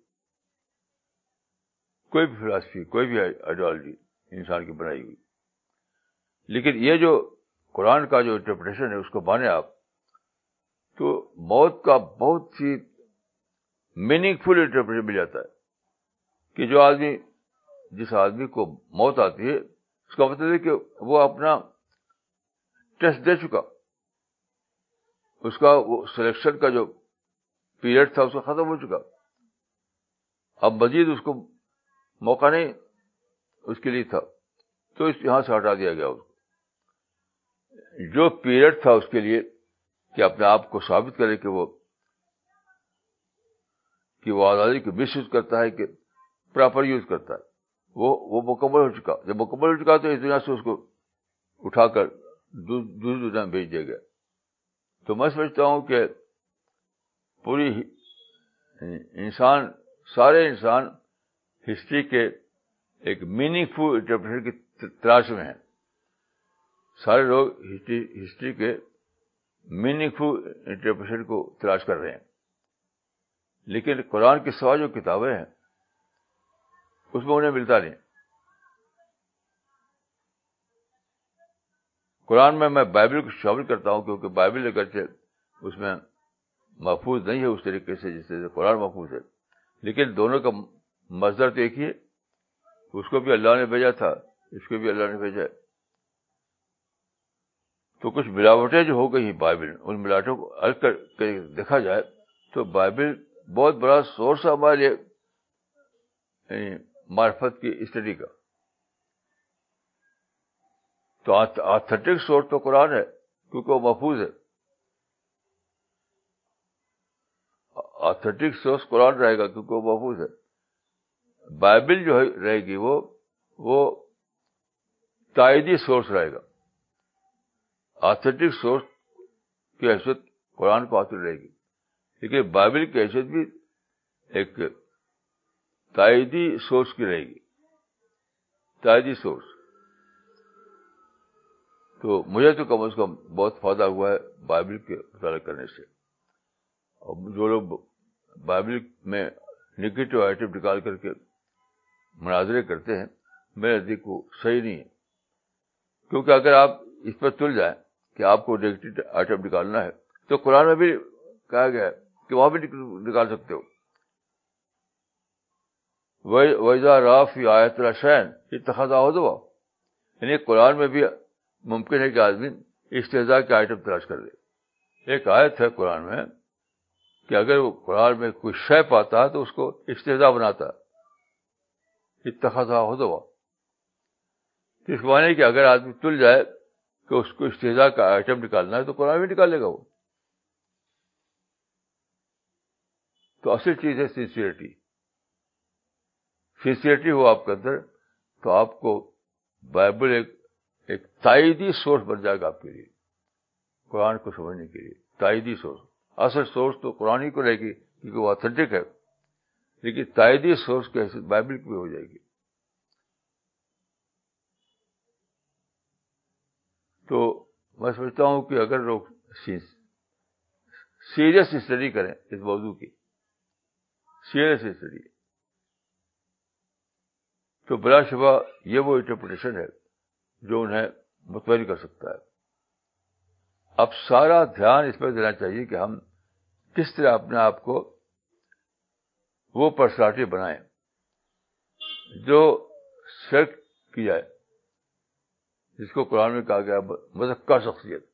کوئی بھی فلاسفی کوئی بھی آئیڈیالوجی انسان کی بنائی ہوئی۔ لیکن یہ جو قرآن کا جو انٹرپریٹیشن ہے، اس کو مانے آپ، تو موت کا بہت ہی میننگ فل انٹرپریشن مل جاتا ہے کہ جو آدمی، جس آدمی کو موت آتی ہے، اس کا مطلب ہے کہ وہ اپنا ٹیسٹ دے چکا۔ اس کا وہ سلیکشن کا جو پیریڈ تھا، اس کا ختم ہو چکا۔ اب مزید اس کو موقع نہیں اس کے لیے تھا۔ تو اس یہاں سے ہٹا دیا گیا اس کو۔ جو پیریڈ تھا اس کے لیے کہ اپنے آپ کو ثابت کرے کہ وہ کہ وہ آزادی کو مس یوز کرتا ہے کہ پراپر یوز کرتا ہے۔ وہ وہ مکمل ہو چکا۔ جب مکمل ہو چکا تو اس دنیا سے اس کو اٹھا کر دوسری دنیا میں بھیج دیا گیا۔ تو میں سمجھتا ہوں کہ پوری انسان، سارے انسان ہسٹری کے ایک میننگ فل انٹرپریشن کی تلاش میں ہیں۔ سارے لوگ ہسٹری کے میننگ فل انٹرپریشن کو تلاش کر رہے ہیں۔ لیکن قرآن کے سوا جو کتابیں ہیں، اس میں انہیں ملتا نہیں۔ قرآن میں میں بائبل کو شامل کرتا ہوں کیونکہ بائبل اگرچہ اس میں محفوظ نہیں ہے اس طریقے سے جس طرح سے قرآن محفوظ ہے، لیکن دونوں کا مزدور تو ایک ہی ہے۔ اس کو بھی اللہ نے بھیجا تھا، اس کو بھی اللہ نے بھیجا تو کچھ ملاوٹیں جو ہو گئی ہیں بائبل، ان ملاوٹوں کو الگ کر کے دیکھا جائے تو بائبل بہت بڑا سورس ہے ہمارے لیے یعنی معرفت کی اسٹڈی کا۔ تو آتھینٹک سورس تو قرآن ہے، کیونکہ وہ محفوظ ہے۔ آتھینٹک سورس قرآن رہے گا کیونکہ وہ محفوظ ہے۔ بائبل جو رہے گی وہ وہ تائیدی سورس رہے گا۔ آتھینٹک سورس کی حیثیت قرآن کو حاصل رہے گی۔ لیکن بائبل کی حیثیت بھی ایک تائیدی سورس کی رہے گی۔ تائیدی سورس۔ تو مجھے تو کم از کم بہت فائدہ ہوا ہے بائبل کے مطالعہ کرنے سے۔ اور جو لوگ بائبل میں نگیٹو آئٹم نکال کر کے مناظرے کرتے ہیں، میرے نزدیک وہ صحیح نہیں ہے۔ کیونکہ اگر آپ اس پر تل جائیں کہ آپ کو نگیٹو آئٹم نکالنا ہے، تو قرآن میں بھی کہا گیا ہے کہ وہاں بھی نکال سکتے ہو۔ ویزا راف یا آیت شین یہ تقاضا ہو دو یعنی قرآن میں بھی ممکن ہے کہ آدمی استحضاء کے آئٹم تلاش کر دے ایک آیت ہے قرآن میں کہ اگر وہ قرآن میں کوئی شے پاتا ہے تو اس کو استحضا بناتا ہے۔ اتخذا ہو دو اس معنی کہ اگر آدمی تل جائے کہ اس کو استحضاء کا آئٹم نکالنا ہے تو قرآن بھی نکالے گا وہ۔ تو اصل چیز ہے سنسیئرٹی سنسیئرٹی ہو آپ کے اندر تو آپ کو بائبل ایک ایک تائیدی سورس بن جائے گا آپ کے لیے، قرآن کو سمجھنے کے لیے، تائیدی سورس اصل سورس تو قرآن ہی کو رہے گی کیونکہ وہ اتھینٹک ہے، لیکن تائیدی سورس کی حیثیت بائبل کی بھی ہو جائے گی۔ تو میں سمجھتا ہوں کہ اگر لوگ سیریس اسٹڈی کریں اس موضوع کی سیریس اسٹڈی تو بلا شبہ یہ وہ انٹرپریٹیشن ہے جو انہیں مطمئن کر سکتا ہے۔ اب سارا دھیان اس پہ دینا چاہیے کہ ہم کس طرح اپنے آپ کو وہ پرسنالٹی بنائیں جو سلیکٹ کی جائے، جس کو قرآن میں کہا گیا مذکر شخصیت۔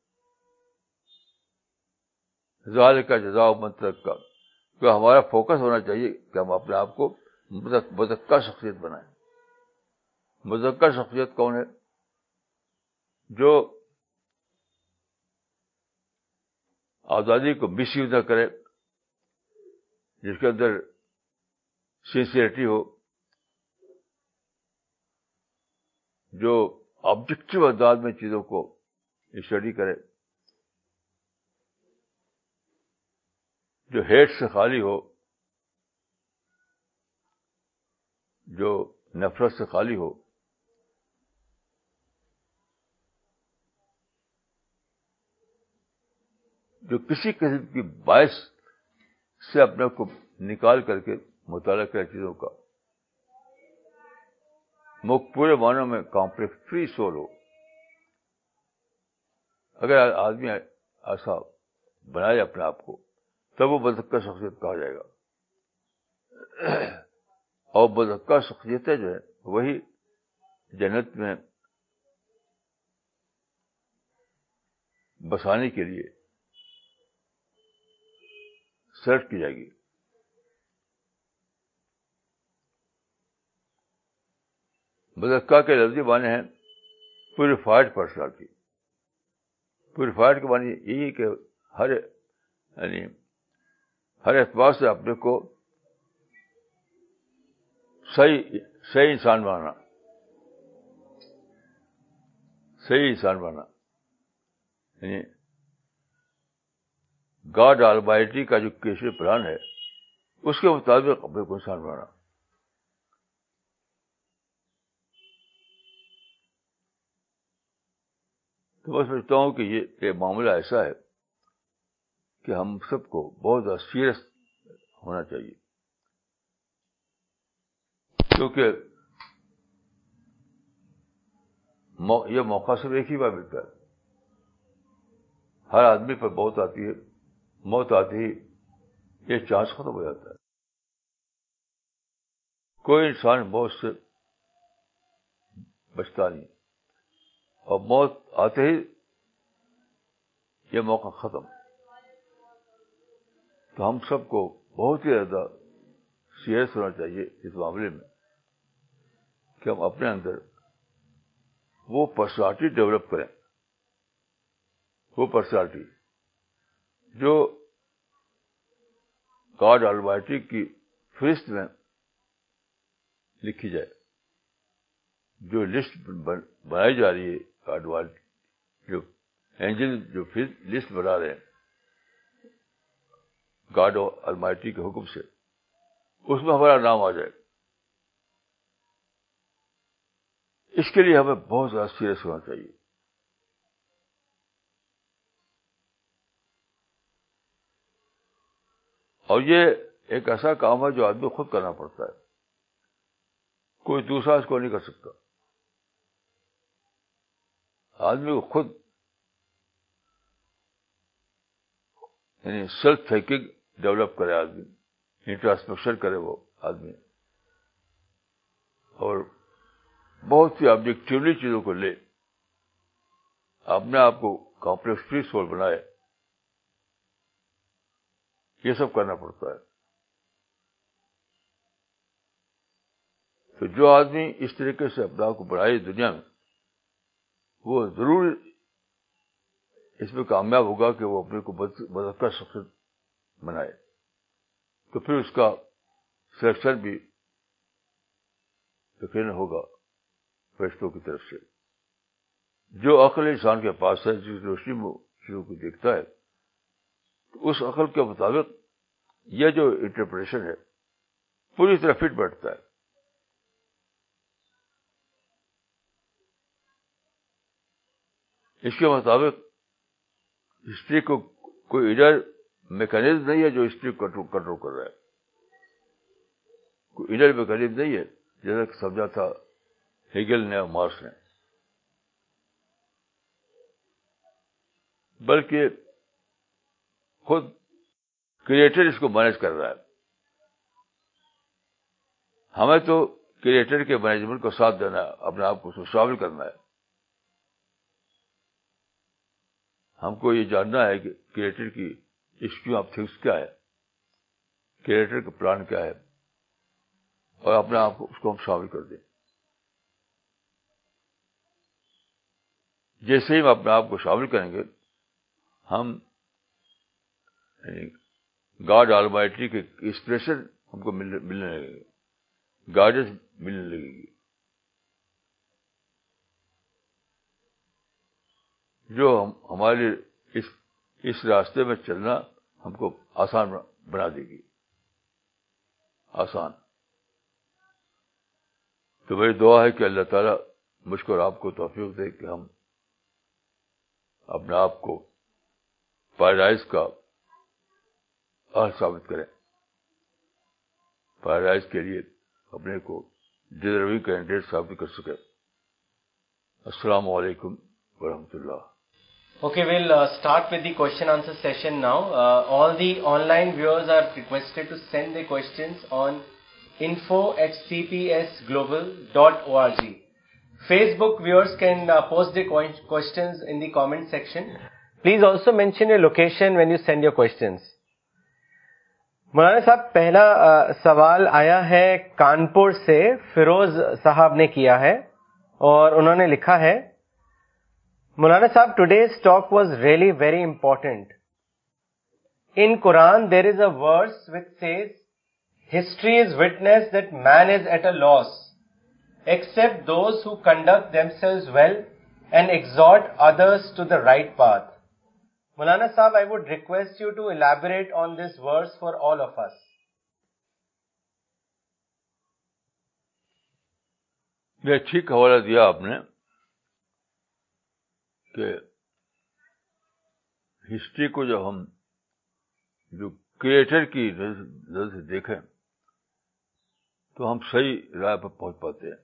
ظال کا جزا منترک کا تو ہمارا فوکس ہونا چاہیے کہ ہم اپنے آپ کو مذکر شخصیت بنائیں۔ مذکر شخصیت کون ہے؟ جو آزادی کو مس یوز نہ کرے، جس کے اندر سنسیئرٹی ہو، جو آبجیکٹو انداز میں چیزوں کو اسٹڈی کرے۔ جو ہیٹ سے خالی ہو، جو نفرت سے خالی ہو، جو کسی قسم کی باعث سے اپنے کو نکال کر کے مطالعہ کرے چیزوں کا پورے معنوں میں کمپلیکس فری سول ہو۔ اگر آدمی ایسا بنائے اپنے آپ کو تب وہ بدکر شخصیت کہا جائے گا۔ اور بدکر شخصیتیں جو ہے وہی جنت میں بسانے کے لیے سرچ کی جائے گی۔ بدکا کے لفظی معنی ہیں پیوریفائڈ پرسنالٹی پیوریفائڈ کے معنی یہی کہ ہر یعنی ہر اعتبار سے اپنے کو صحیح صحیح انسان بنانا۔ صحیح انسان بنانا۔ یعنی گاڈ آلبائٹی کا جو کیسے پلان ہے، اس کے مطابق اپنے کو انسان بنانا۔ تو میں سمجھتا ہوں کہ یہ معاملہ ایسا ہے کہ ہم سب کو بہت زیادہ سیریس ہونا چاہیے۔ کیونکہ یہ موقع صرف ایک ہی بار ملتا ہے۔ ہر آدمی پر بہت آتی ہے، موت آتی ہی یہ چانس ختم ہو جاتا ہے۔ کوئی انسان موت سے بچتا نہیں۔ اور موت آتے ہی یہ موقع ختم۔ تو ہم سب کو بہت ہی زیادہ سیریس ہونا چاہیے اس معاملے میں کہ ہم اپنے اندر وہ پرسنالٹی ڈیولپ کریں۔ وہ پرسنالٹی جو گاڈ آلبائٹی کی فہرست میں لکھی جائے، جو لسٹ بنائی جا رہی ہے گاڈ جو اینجل جو لسٹ بنا رہے ہیں۔ گاڈ المائٹی کے حکم سے، اس میں ہمارا نام آ جائے۔ اس کے لیے ہمیں بہت زیادہ سیریس ہونا چاہیے۔ اور یہ ایک ایسا کام ہے جو آدمی خود کرنا پڑتا ہے۔ کوئی دوسرا اس کو نہیں کر سکتا۔ آدمی کو خود یعنی سیلف تھنکنگ ڈیولپ کرے آدمی، انٹراسپیکشن کرے وہ آدمی۔ اور بہت سی آبجیکٹولی چیزوں کو لے اپنے آپ کو کمپلیکس فری سول بنائے۔ یہ سب کرنا پڑتا ہے۔ تو جو آدمی اس طریقے سے اپنا آپ کو بڑھائے دنیا میں، وہ ضرور اس میں کامیاب ہوگا کہ وہ اپنے کو بدکر شخص بنائے۔ تو پھر اس کا سلیکشن بھی یقین ہوگا فرشتوں کی طرف سے۔ جو عقل انسان کے پاس ہے، جس روشنی میں چیزوں کو دیکھتا ہے، تو اس عقل کے مطابق یہ جو انٹرپریشن ہے، پوری طرح فٹ بیٹھتا ہے۔ اس کے مطابق ہسٹری کو کوئی ادھر میکینزم نہیں ہے جو ہسٹری کو کنٹرول کر رہا ہے۔ کوئی ادھر میکینزم نہیں ہے جیسا کہ سمجھا تھا ہیگل نے اور مارس نے۔ بلکہ خود کریٹر اس کو مینج کر رہا ہے۔ ہمیں تو کریٹر کے مینجمنٹ کو ساتھ دینا ہے، اپنے آپ کو شامل کرنا ہے۔ ہم کو یہ جاننا ہے کہ کریٹر کی اسکیم آف تھنگس کیا ہے؟ کریٹر کا پلان کیا ہے؟ اور اپنے آپ کو اس کو ہم شامل کر دیں۔ جیسے ہی ہم اپنے آپ کو شامل کریں گے، ہم گاڈ آلمائٹری کے انسپریشن ہم کو ملنے لگے گی گائیڈنس ملنے لگے گی جو ہم ہمارے اس اس راستے میں چلنا ہم کو آسان بنا دے گی۔ آسان۔ تو میری دعا ہے کہ اللہ تعالیٰ مجھ کو اور آپ کو توفیق دے کہ ہم اپنے آپ کو پیراڈائز کا ثابت کریں۔ پیراڈائز کے لیے اپنے کو ڈیزرونگ کینڈیڈیٹ ثابت کر سکے السلام علیکم ورحمۃ اللہ۔ Okay, we'll uh, start with the question answer session now. Uh, all the online viewers are requested to send their questions on info at cpsglobal.org. Facebook viewers can uh, post their questions in the comment section. Please also mention your location when you send your questions. مولانا صاحب پہلا سوال آیا ہے کانپور سے فیروز صاحب نے کیا ہے اور انہوں نے لکھا ہے Maulana sahab today's talk was really very important in Quran there is a verse with says history is witness that man is at a loss except those who conduct themselves well and exhort others to the right path Maulana sahab I would request you to elaborate on this verse for all of us یہ ٹھیک حوالہ دیا آپ نے۔ کہ history کو جب ہم جو کریٹر کی نظر سے دیکھیں تو ہم صحیح رائے پر پہنچ پاتے ہیں۔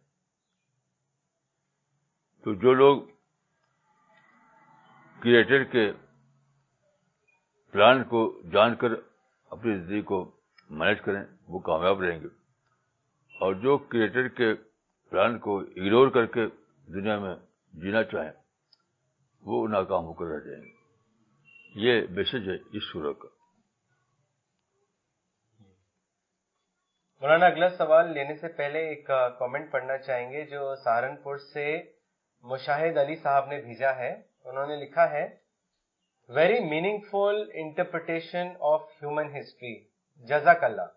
تو جو لوگ کریٹر کے پلان کو جان کر اپنی زندگی کو مینج کریں، وہ کامیاب رہیں گے۔ اور جو کریٹر کے پلان کو اگنور کر کے دنیا میں جینا چاہیں وہ ناکام ہو کر رہ جائیں گے۔ یہ میسج ہے، اس سورج کا۔ مولانا، اگلا سوال لینے سے پہلے ایک کامنٹ پڑھنا چاہیں گے جو سہارنپور سے مشاہد علی صاحب نے بھیجا ہے۔ انہوں نے لکھا ہے very meaningful interpretation of human history جزاک اللہ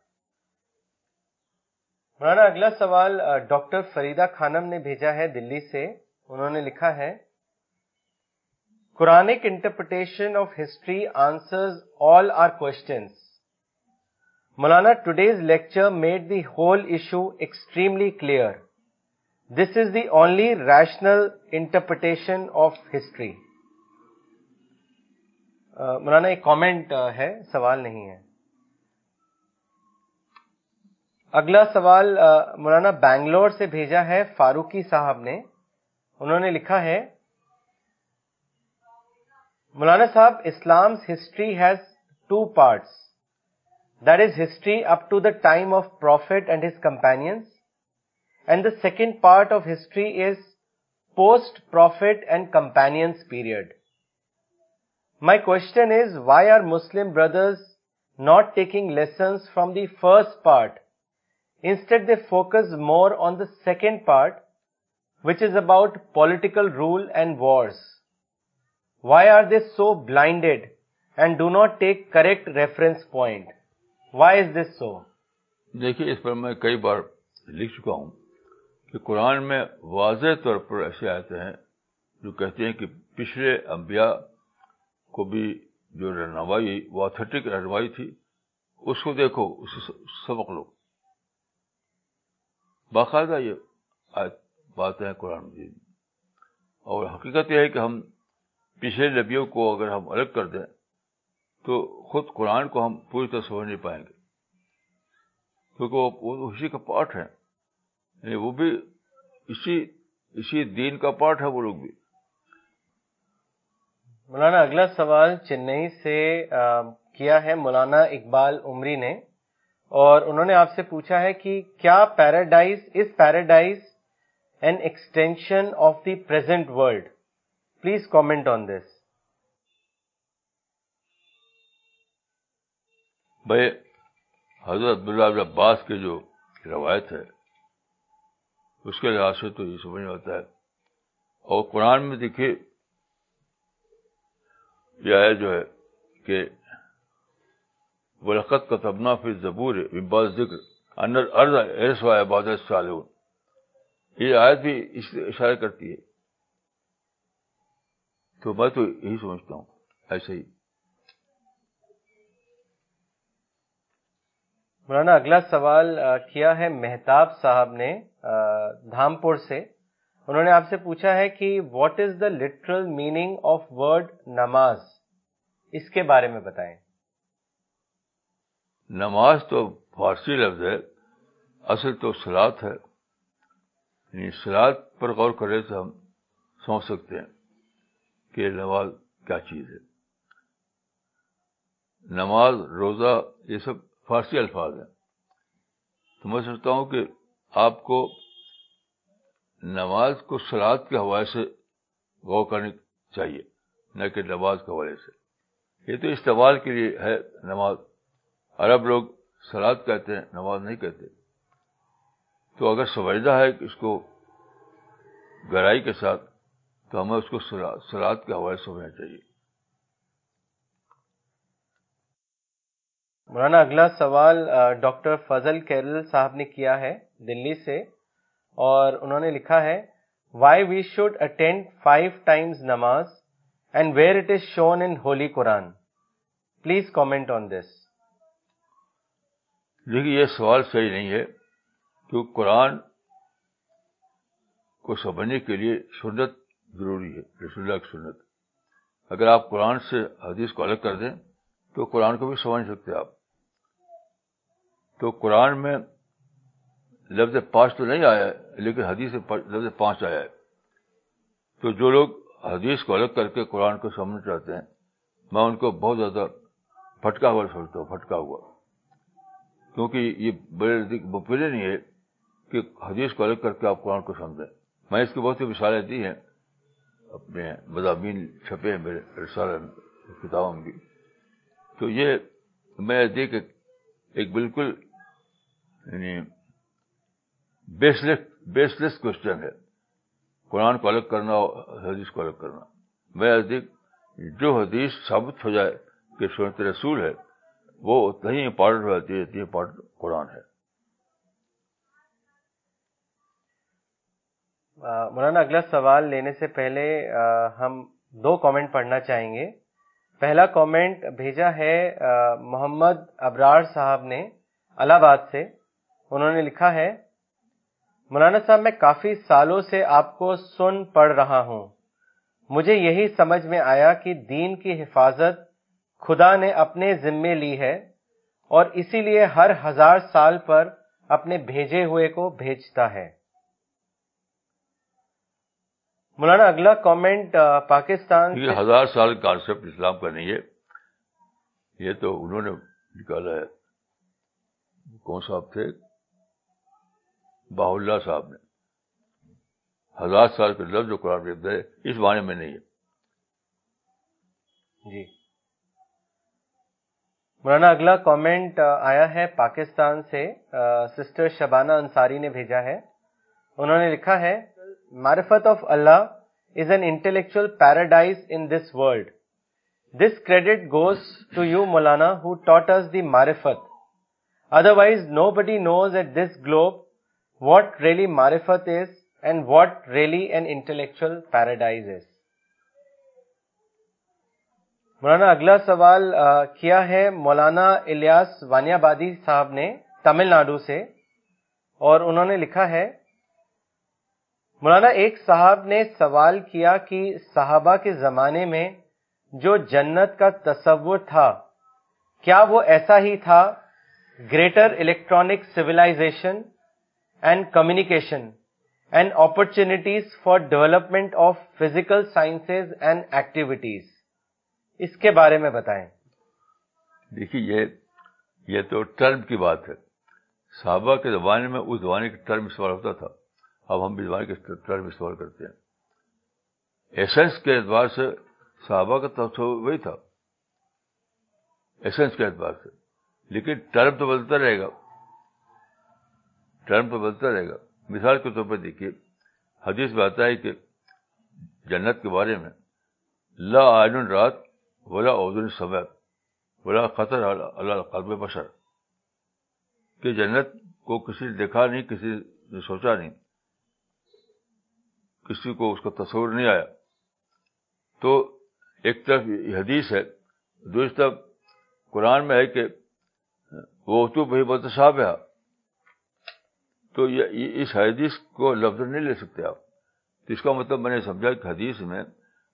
مولانا، اگلا سوال ڈاکٹر فریدا خانم نے بھیجا ہے دلی سے۔ انہوں نے لکھا ہے Quranic interpretation of history answers all our questions Maulana today's lecture made the whole issue extremely clear this is the only rational interpretation of history Maulana, ایک کامنٹ uh, ہے، سوال نہیں ہے. اگلا سوال uh, مولانا بینگلور سے بھیجا ہے، فاروقی صاحب نے. انہوں نے لکھا ہے Maulana sahab Islam history has two parts that is history up to the time of prophet and his companions and the second part of history is post prophet and companions period my question is why are Muslim brothers not taking lessons from the first part instead they focus more on the second part which is about political role and wars why are they so blinded and do not take correct reference point why is this so دیکھیے، اس پر میں کئی بار لکھ چکا ہوں کہ قرآن میں واضح طور پر ایسے آتے ہیں جو کہتے ہیں کہ پچھلے انبیاء کو بھی جو رہنمائی وہ اتھینٹک رہنمائی تھی، اس کو دیکھو، اس سبق لو۔ باقاعدہ یہ باتیں ہیں قرآن مجید اور حقیقت یہ ہے کہ ہم پچھلے نبیوں کو اگر ہم الگ کر دیں تو خود قرآن کو ہم پوری طرح سمجھ نہیں پائیں گے۔ کیونکہ وہ اسی کا پارٹ ہے یعنی وہ بھی اسی اسی دین کا پارٹ ہے وہ لوگ بھی۔ مولانا، اگلا سوال چنئی سے کیا ہے؟ مولانا اقبال عمری نے۔ اور انہوں نے آپ سے پوچھا ہے کہ کیا paradise is paradise an extension of the present world please comment on this بھائی، حضرت عبداللہ عباس کی جو روایت ہے، اس کے لحاظ سے تو یہ سمجھ میں آتا ہے۔ اور قرآن میں دیکھیے، یہ آیا جو ہے کہ ولقت کا تبنا پھر زبور عباس ذکر انر ارض ایس عبادت سالون یہ آیت بھی اس اشارہ کرتی ہے تو میں تو یہی سمجھتا ہوں ایسے ہی۔ مولانا اگلا سوال کیا ہے مہتاب صاحب نے دھامپور سے؟ انہوں نے آپ سے پوچھا ہے کہ what is the literal meaning of word namaz اس کے بارے میں بتائیں۔ نماز تو فارسی لفظ ہے اصل تو سلاد ہے۔ یعنی سلاد پر غور کرنے سے ہم سوچ سکتے ہیں۔ کہ نماز کیا چیز ہے۔ نماز، روزہ، یہ سب فارسی الفاظ ہیں۔ تو میں سمجھتا ہوں کہ آپ کو نماز کو سلاد کے حوالے سے غور کرنی چاہیے، نہ کہ نماز کے حوالے سے۔ یہ تو استعمال کے لیے ہے نماز۔ عرب لوگ سلاد کہتے ہیں، نماز نہیں کہتے۔ تو اگر سمجھنا ہے کہ اس کو گہرائی کے ساتھ تو ہمیں اس کو سلاد کے حوالے سے سمجھنا چاہیے۔ مولانا اگلا سوال ڈاکٹر فضل کیرل صاحب نے کیا ہے دلی سے اور انہوں نے لکھا ہے why we should attend five times namaz and where it is shown in holy Quran please comment on this دیکھیے یہ سوال صحیح نہیں ہے کیونکہ قرآن کو سمجھنے کے لیے سنت ضروری ہے، رسول اللہ کی سنت۔ اگر آپ قرآن سے حدیث کو الگ کر دیں، تو قرآن کو بھی سمجھ سکتے آپ۔ تو قرآن میں لفظ پانچ تو نہیں آیا ہے، لیکن حدیث لفظ پانچ آیا ہے۔ تو جو لوگ حدیث کو الگ کر کے قرآن کو سمجھنا چاہتے ہیں، میں ان کو بہت زیادہ پھٹکا ہوا سمجھتا ہوں پھٹکا ہوا۔ کیونکہ یہ بڑے بپیلے نہیں ہے کہ حدیث کو الگ کر کے آپ قرآن کو سمجھیں۔ میں اس کی بہت سی مثالیں دی ہیں۔ اپنے مضامین چھپے ہیں میرے رسالہ کتابوں کی۔ تو یہ میں دیکھ ایک بالکل یعنی بیس لیس بیس لیس کوشچن ہے۔ قرآن کو الگ کرنا اور حدیث کو الگ کرنا۔ میں ادھک جو حدیث ثابت ہو جائے کہ سنت رسول ہے، وہ اتنا ہی امپورٹنٹ ہو جاتی ہے اتنی امپورٹنٹ قرآن ہے۔ مولانا، اگلا سوال لینے سے پہلے ہم دو کامنٹ پڑھنا چاہیں گے۔ پہلا کامنٹ بھیجا ہے محمد ابرار صاحب نے الہ آباد سے۔ انہوں نے لکھا ہے، مولانا صاحب، میں کافی سالوں سے آپ کو سن پڑھ رہا ہوں۔ مجھے یہی سمجھ میں آیا کہ دین کی حفاظت خدا نے اپنے ذمے لی ہے اور اسی لیے ہر ہزار سال پر اپنے بھیجے ہوئے کو بھیجتا ہے۔ مولانا اگلا کامنٹ پاکستان یہ ہزار سال کانسیپٹ اسلام کا نہیں ہے۔ یہ تو انہوں نے نکالا ہے۔ کون صاحب تھے؟ باہ اللہ صاحب نے۔ ہزار سال کے لفظ جو قرآن ہے اس معنی میں نہیں ہے۔ جی۔ مولانا اگلا کامنٹ آیا ہے پاکستان سے سسٹر شبانہ انصاری نے بھیجا ہے۔ انہوں نے لکھا ہے معرفت of Allah is an intellectual paradise in this world this credit goes to you Maulana who taught is the معرفت. Wise nobody knows at this globe what really marifat is and what really an intellectual paradise is Maulana, اگلا سوال کیا ہے مولانا الیاس وانیا بادی صاحب نے تمل ناڈو سے؟ اور انہوں نے لکھا ہے مولانا، ایک صاحب نے سوال کیا کہ صحابہ کے زمانے میں جو جنت کا تصور تھا، کیا وہ ایسا ہی تھا؟ Greater electronic civilisation and communication and opportunities for development of physical sciences and activities. اس کے بارے میں بتائیں۔ دیکھیے، یہ یہ تو ٹرم کی بات ہے۔ صحابہ کے زمانے میں اس زمانے کا ٹرم استعمال ہوتا تھا۔ اب ہم بھی زمانے کے ٹرم استعمال کرتے ہیں۔ ایسنس کے اعتبار سے صحابہ کا تصور وہی تھا۔ ایسنس کے اعتبار سے۔ لیکن ٹرم تو بدلتا رہے گا۔ ٹرم تو بدلتا رہے گا۔ مثال کے طور پر دیکھیے۔ حدیث میں آتا ہے کہ جنت کے بارے میں لا آئن رات ولا عدن سبب ولا خطر اللہ قلب بشر۔ کہ جنت کو کسی نے دیکھا نہیں، کسی نے سوچا نہیں۔ کسی کو اس کا تصور نہیں آیا۔ تو ایک طرف یہ حدیث ہے، دوسری طرف قرآن میں ہے کہ وہ تو بھائی بہت ہے۔ تو یہ اس حدیث کو لفظ نہیں لے سکتے آپ۔ تو اس کا مطلب میں نے سمجھا کہ حدیث میں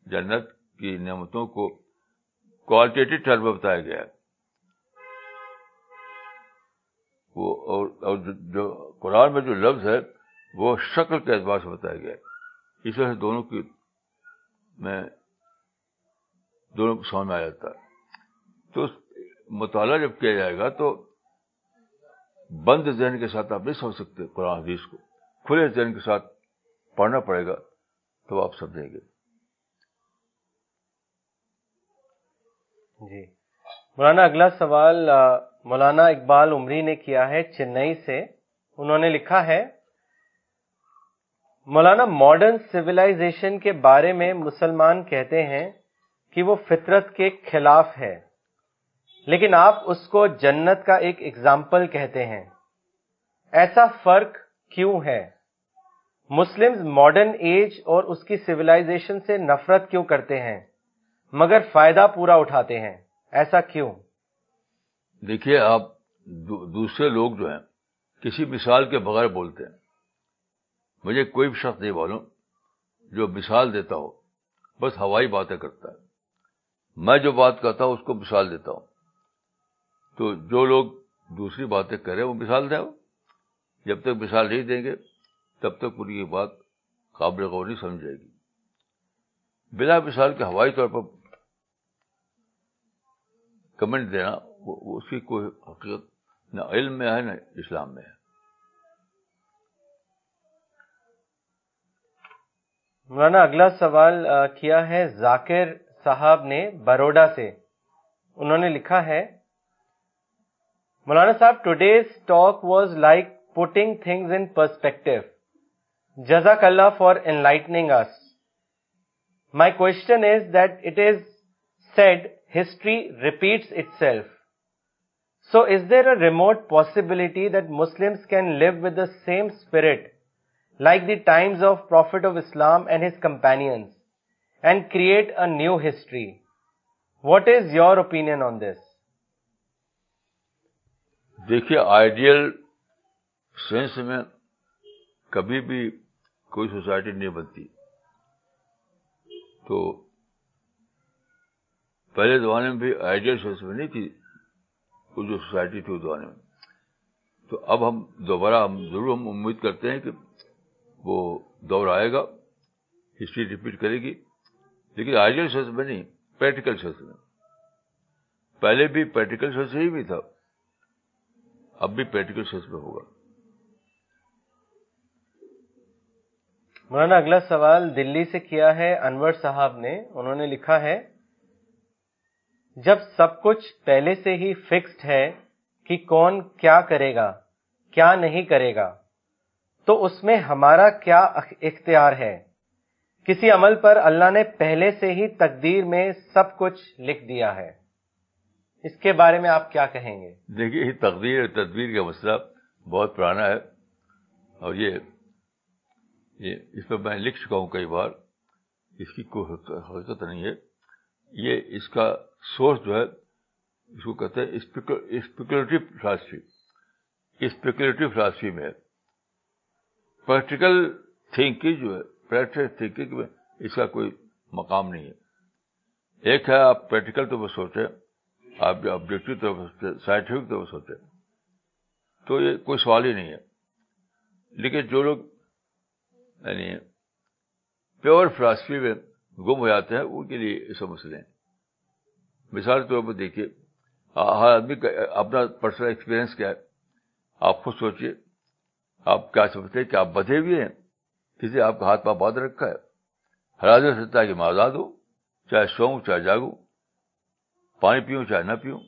جنت کی نعمتوں کو کوالٹیٹو ٹرم میں بتایا گیا ہے۔ وہ اور جو قرآن میں جو لفظ ہے، وہ شکل کے اعتبار سے بتایا گیا ہے۔ اس وجہ سے دونوں کی میں دونوں کو سامنے آ جاتا ہے۔ تو مطالعہ جب کیا جائے گا تو بند ذہن کے ساتھ آپ نہیں سمجھ سکتے قرآن حدیث کو۔ کھلے ذہن کے ساتھ پڑھنا پڑے گا تو آپ سمجھیں گے۔ جی۔ مولانا، اگلا سوال مولانا اقبال عمری نے کیا ہے چنئی سے۔ انہوں نے لکھا ہے مولانا ماڈرن سویلائزیشن کے بارے میں مسلمان کہتے ہیں کہ وہ فطرت کے خلاف ہے۔ لیکن آپ اس کو جنت کا ایک ایگزامپل کہتے ہیں۔ ایسا فرق کیوں ہے؟ مسلم ماڈرن ایج اور اس کی سویلائزیشن سے نفرت کیوں کرتے ہیں؟ مگر فائدہ پورا اٹھاتے ہیں۔ ایسا کیوں؟ دیکھیے، آپ دوسرے لوگ جو ہیں، کسی مثال کے بغیر بولتے ہیں۔ مجھے کوئی بھی شخص نہیں معلوم جو مثال دیتا ہو، بس ہوائی باتیں کرتا ہے۔ میں جو بات کرتا ہوں، اس کو مثال دیتا ہوں۔ تو جو لوگ دوسری باتیں کریں، وہ مثال دیں۔ جب تک مثال نہیں دیں گے، تب تک ان کی بات قابل غور نہیں سمجھ جائے گی۔ بنا مثال کے ہوائی طور پر کمنٹ دینا اس کی کوئی حقیقت نہ علم میں ہے، نہ اسلام میں ہے۔ مولانا، اگلا سوال کیا ہے؟ ذاکر صاحب نے بروڈا سے۔ انہوں نے لکھا ہے، Maulana sahab today's talk was like putting things in perspective جزاک اللہ for enlightening us my question is that it is said history repeats itself so is there a remote possibility that Muslim can live with the same spirit like the times of Prophet of Islam and his companions, and create a new history. What is your opinion on this? دیکھیے ideal sense میں کبھی بھی کوئی society نہیں بنتی تو پہلے زمانے میں بھی آئیڈیل سوسائٹی نہیں تھی وہ جو سوسائٹی تھی اس زمانے میں تو اب ہم دوبارہ ہم ضرور ہم امید کرتے ہیں کہ وہ دور آئے گا ہسٹری ریپیٹ کرے گی۔ لیکن آئیڈیل سوچ میں نہیں پریکٹیکل سوچ میں۔ پہلے بھی پریکٹیکل سوچ ہی بھی تھا، اب بھی پریکٹیکل سوچ میں ہوگا۔ مولانا، اگلا سوال دلی سے کیا ہے؟ انور صاحب نے، انہوں نے لکھا ہے، جب سب کچھ پہلے سے ہی فکسڈ ہے کہ کون کیا کرے گا، کیا نہیں کرے گا تو اس میں ہمارا کیا اختیار ہے؟ کسی عمل پر اللہ نے پہلے سے ہی تقدیر میں سب کچھ لکھ دیا ہے۔ اس کے بارے میں آپ کیا کہیں گے؟ دیکھیے، یہ تقدیر اور تدبیر کا مسئلہ بہت پرانا ہے اور یہ اس پہ میں لکھ چکا ہوں کئی بار۔ اس کی کوئی حقیقت نہیں ہے۔ یہ اس کا سورس جو ہے، اس کو کہتے ہیں اسپیکولیٹو فلاسفی اسپیکولیٹو فلاسفی میں پریکٹیکل تھنکنگ جو ہے، پریکٹیکل تھنکنگ میں اس کا کوئی مقام نہیں ہے۔ ایک ہے، آپ پریکٹیکل طور پر سوچیں، آپ جو آبجیکٹو طور پر سوچیں، سائنٹیفک طور پر سوچیں، تو یہ کوئی سوال ہی نہیں ہے۔ لیکن جو لوگ یعنی پیور فلاسفی میں گم ہو جاتے ہیں، ان کے لیے یہ سب مسئلے ہیں۔ مثال کے طور پر دیکھیے، ہر آدمی کا اپنا پرسنل ایکسپیرئنس کیا ہے؟ آپ خود سوچیے آپ کیا سمجھتے کہ آپ بدھے ہوئے ہیں؟ کسی آپ کا ہاتھ پاؤں باندھ رکھا ہے؟ ہر آدمی سوچتا ہے کہ میں آزاد ہوں چاہے سوؤں، چاہے جاگوں، پانی پیوں، چاہے نہ پیوں۔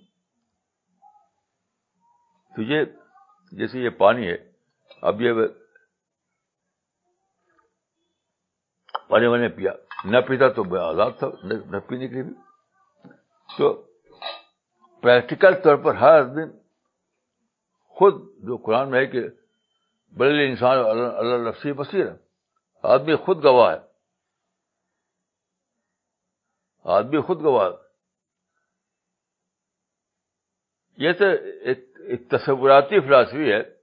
تو یہ جیسے یہ پانی ہے، اب یہ پانی میں نے پیا۔ نہ پیتا تو میں آزاد تھا، نہ پینے کے لیے۔ تو پریکٹیکل طور پر ہر آدمی خود جو قرآن میں ہے کہ بڑے انسان اللہ نفسی بصیر ہے۔ آدمی خود گواہ ہے۔ آدمی خود گواہ یہ تو ایک تصوراتی فلاسفی ہے۔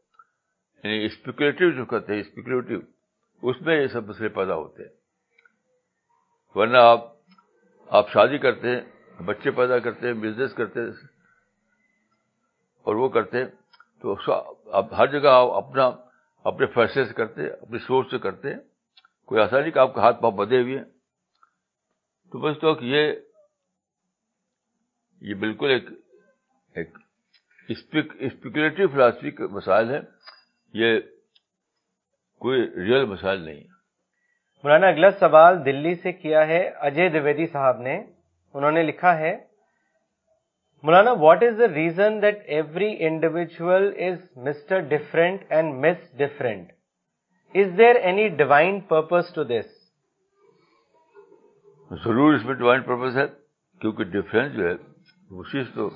یعنی اسپیکولیٹو جو کہتے ہیں اسپیکولیٹو اس میں یہ سب مسئلے پیدا ہوتے ہیں۔ ورنہ آپ آپ شادی کرتے ہیں، بچے پیدا کرتے ہیں بزنس کرتے ہیں، اور وہ کرتے ہیں، تو آپ ہر جگہ آپ اپنا اپنے فیصلے سے کرتے ہیں، اپنی سوچ سے کرتے ہیں۔ کوئی ایسا نہیں کہ آپ کے ہاتھ پاؤں بدے ہوئے ہیں۔ تو بس تو کہ یہ یہ بالکل ایک ایک اسپیکولیٹو فلاسفی کے مسائل ہیں۔ یہ کوئی ریئل مسائل نہیں ہے مولانا، اگلا سوال دلی سے کیا ہے؟ اجے دویدی صاحب نے، انہوں نے لکھا ہے Maulana what is the reason that every individual is mister different and miss different is there any divine purpose to this ضرور اس میں ڈیوائن پرپز ہے، کیونکہ ڈفرینس جو ہے، وہ چیز تو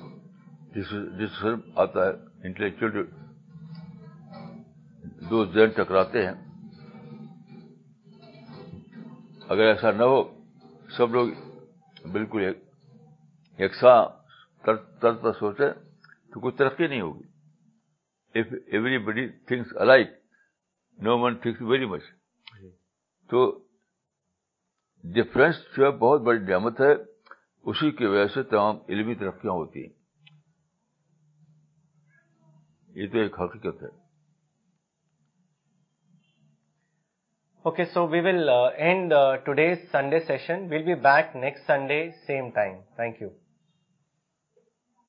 جس آتا ہے انٹلیکچل دو ذہن ٹکراتے ہیں۔ اگر ایسا نہ ہو، سب لوگ بالکل یکساں طرز پر سوچے تو کوئی ترقی نہیں ہوگی۔ If everybody thinks alike no one thinks very much تو ڈفرینس جو ہے بہت بڑی نعمت ہے اسی کی وجہ سے تمام علمی ترقیاں ہوتی ہیں۔ یہ تو ایک حقیقت ہے۔ Okay so we will end today's Sunday session we'll be back next Sunday same time thank you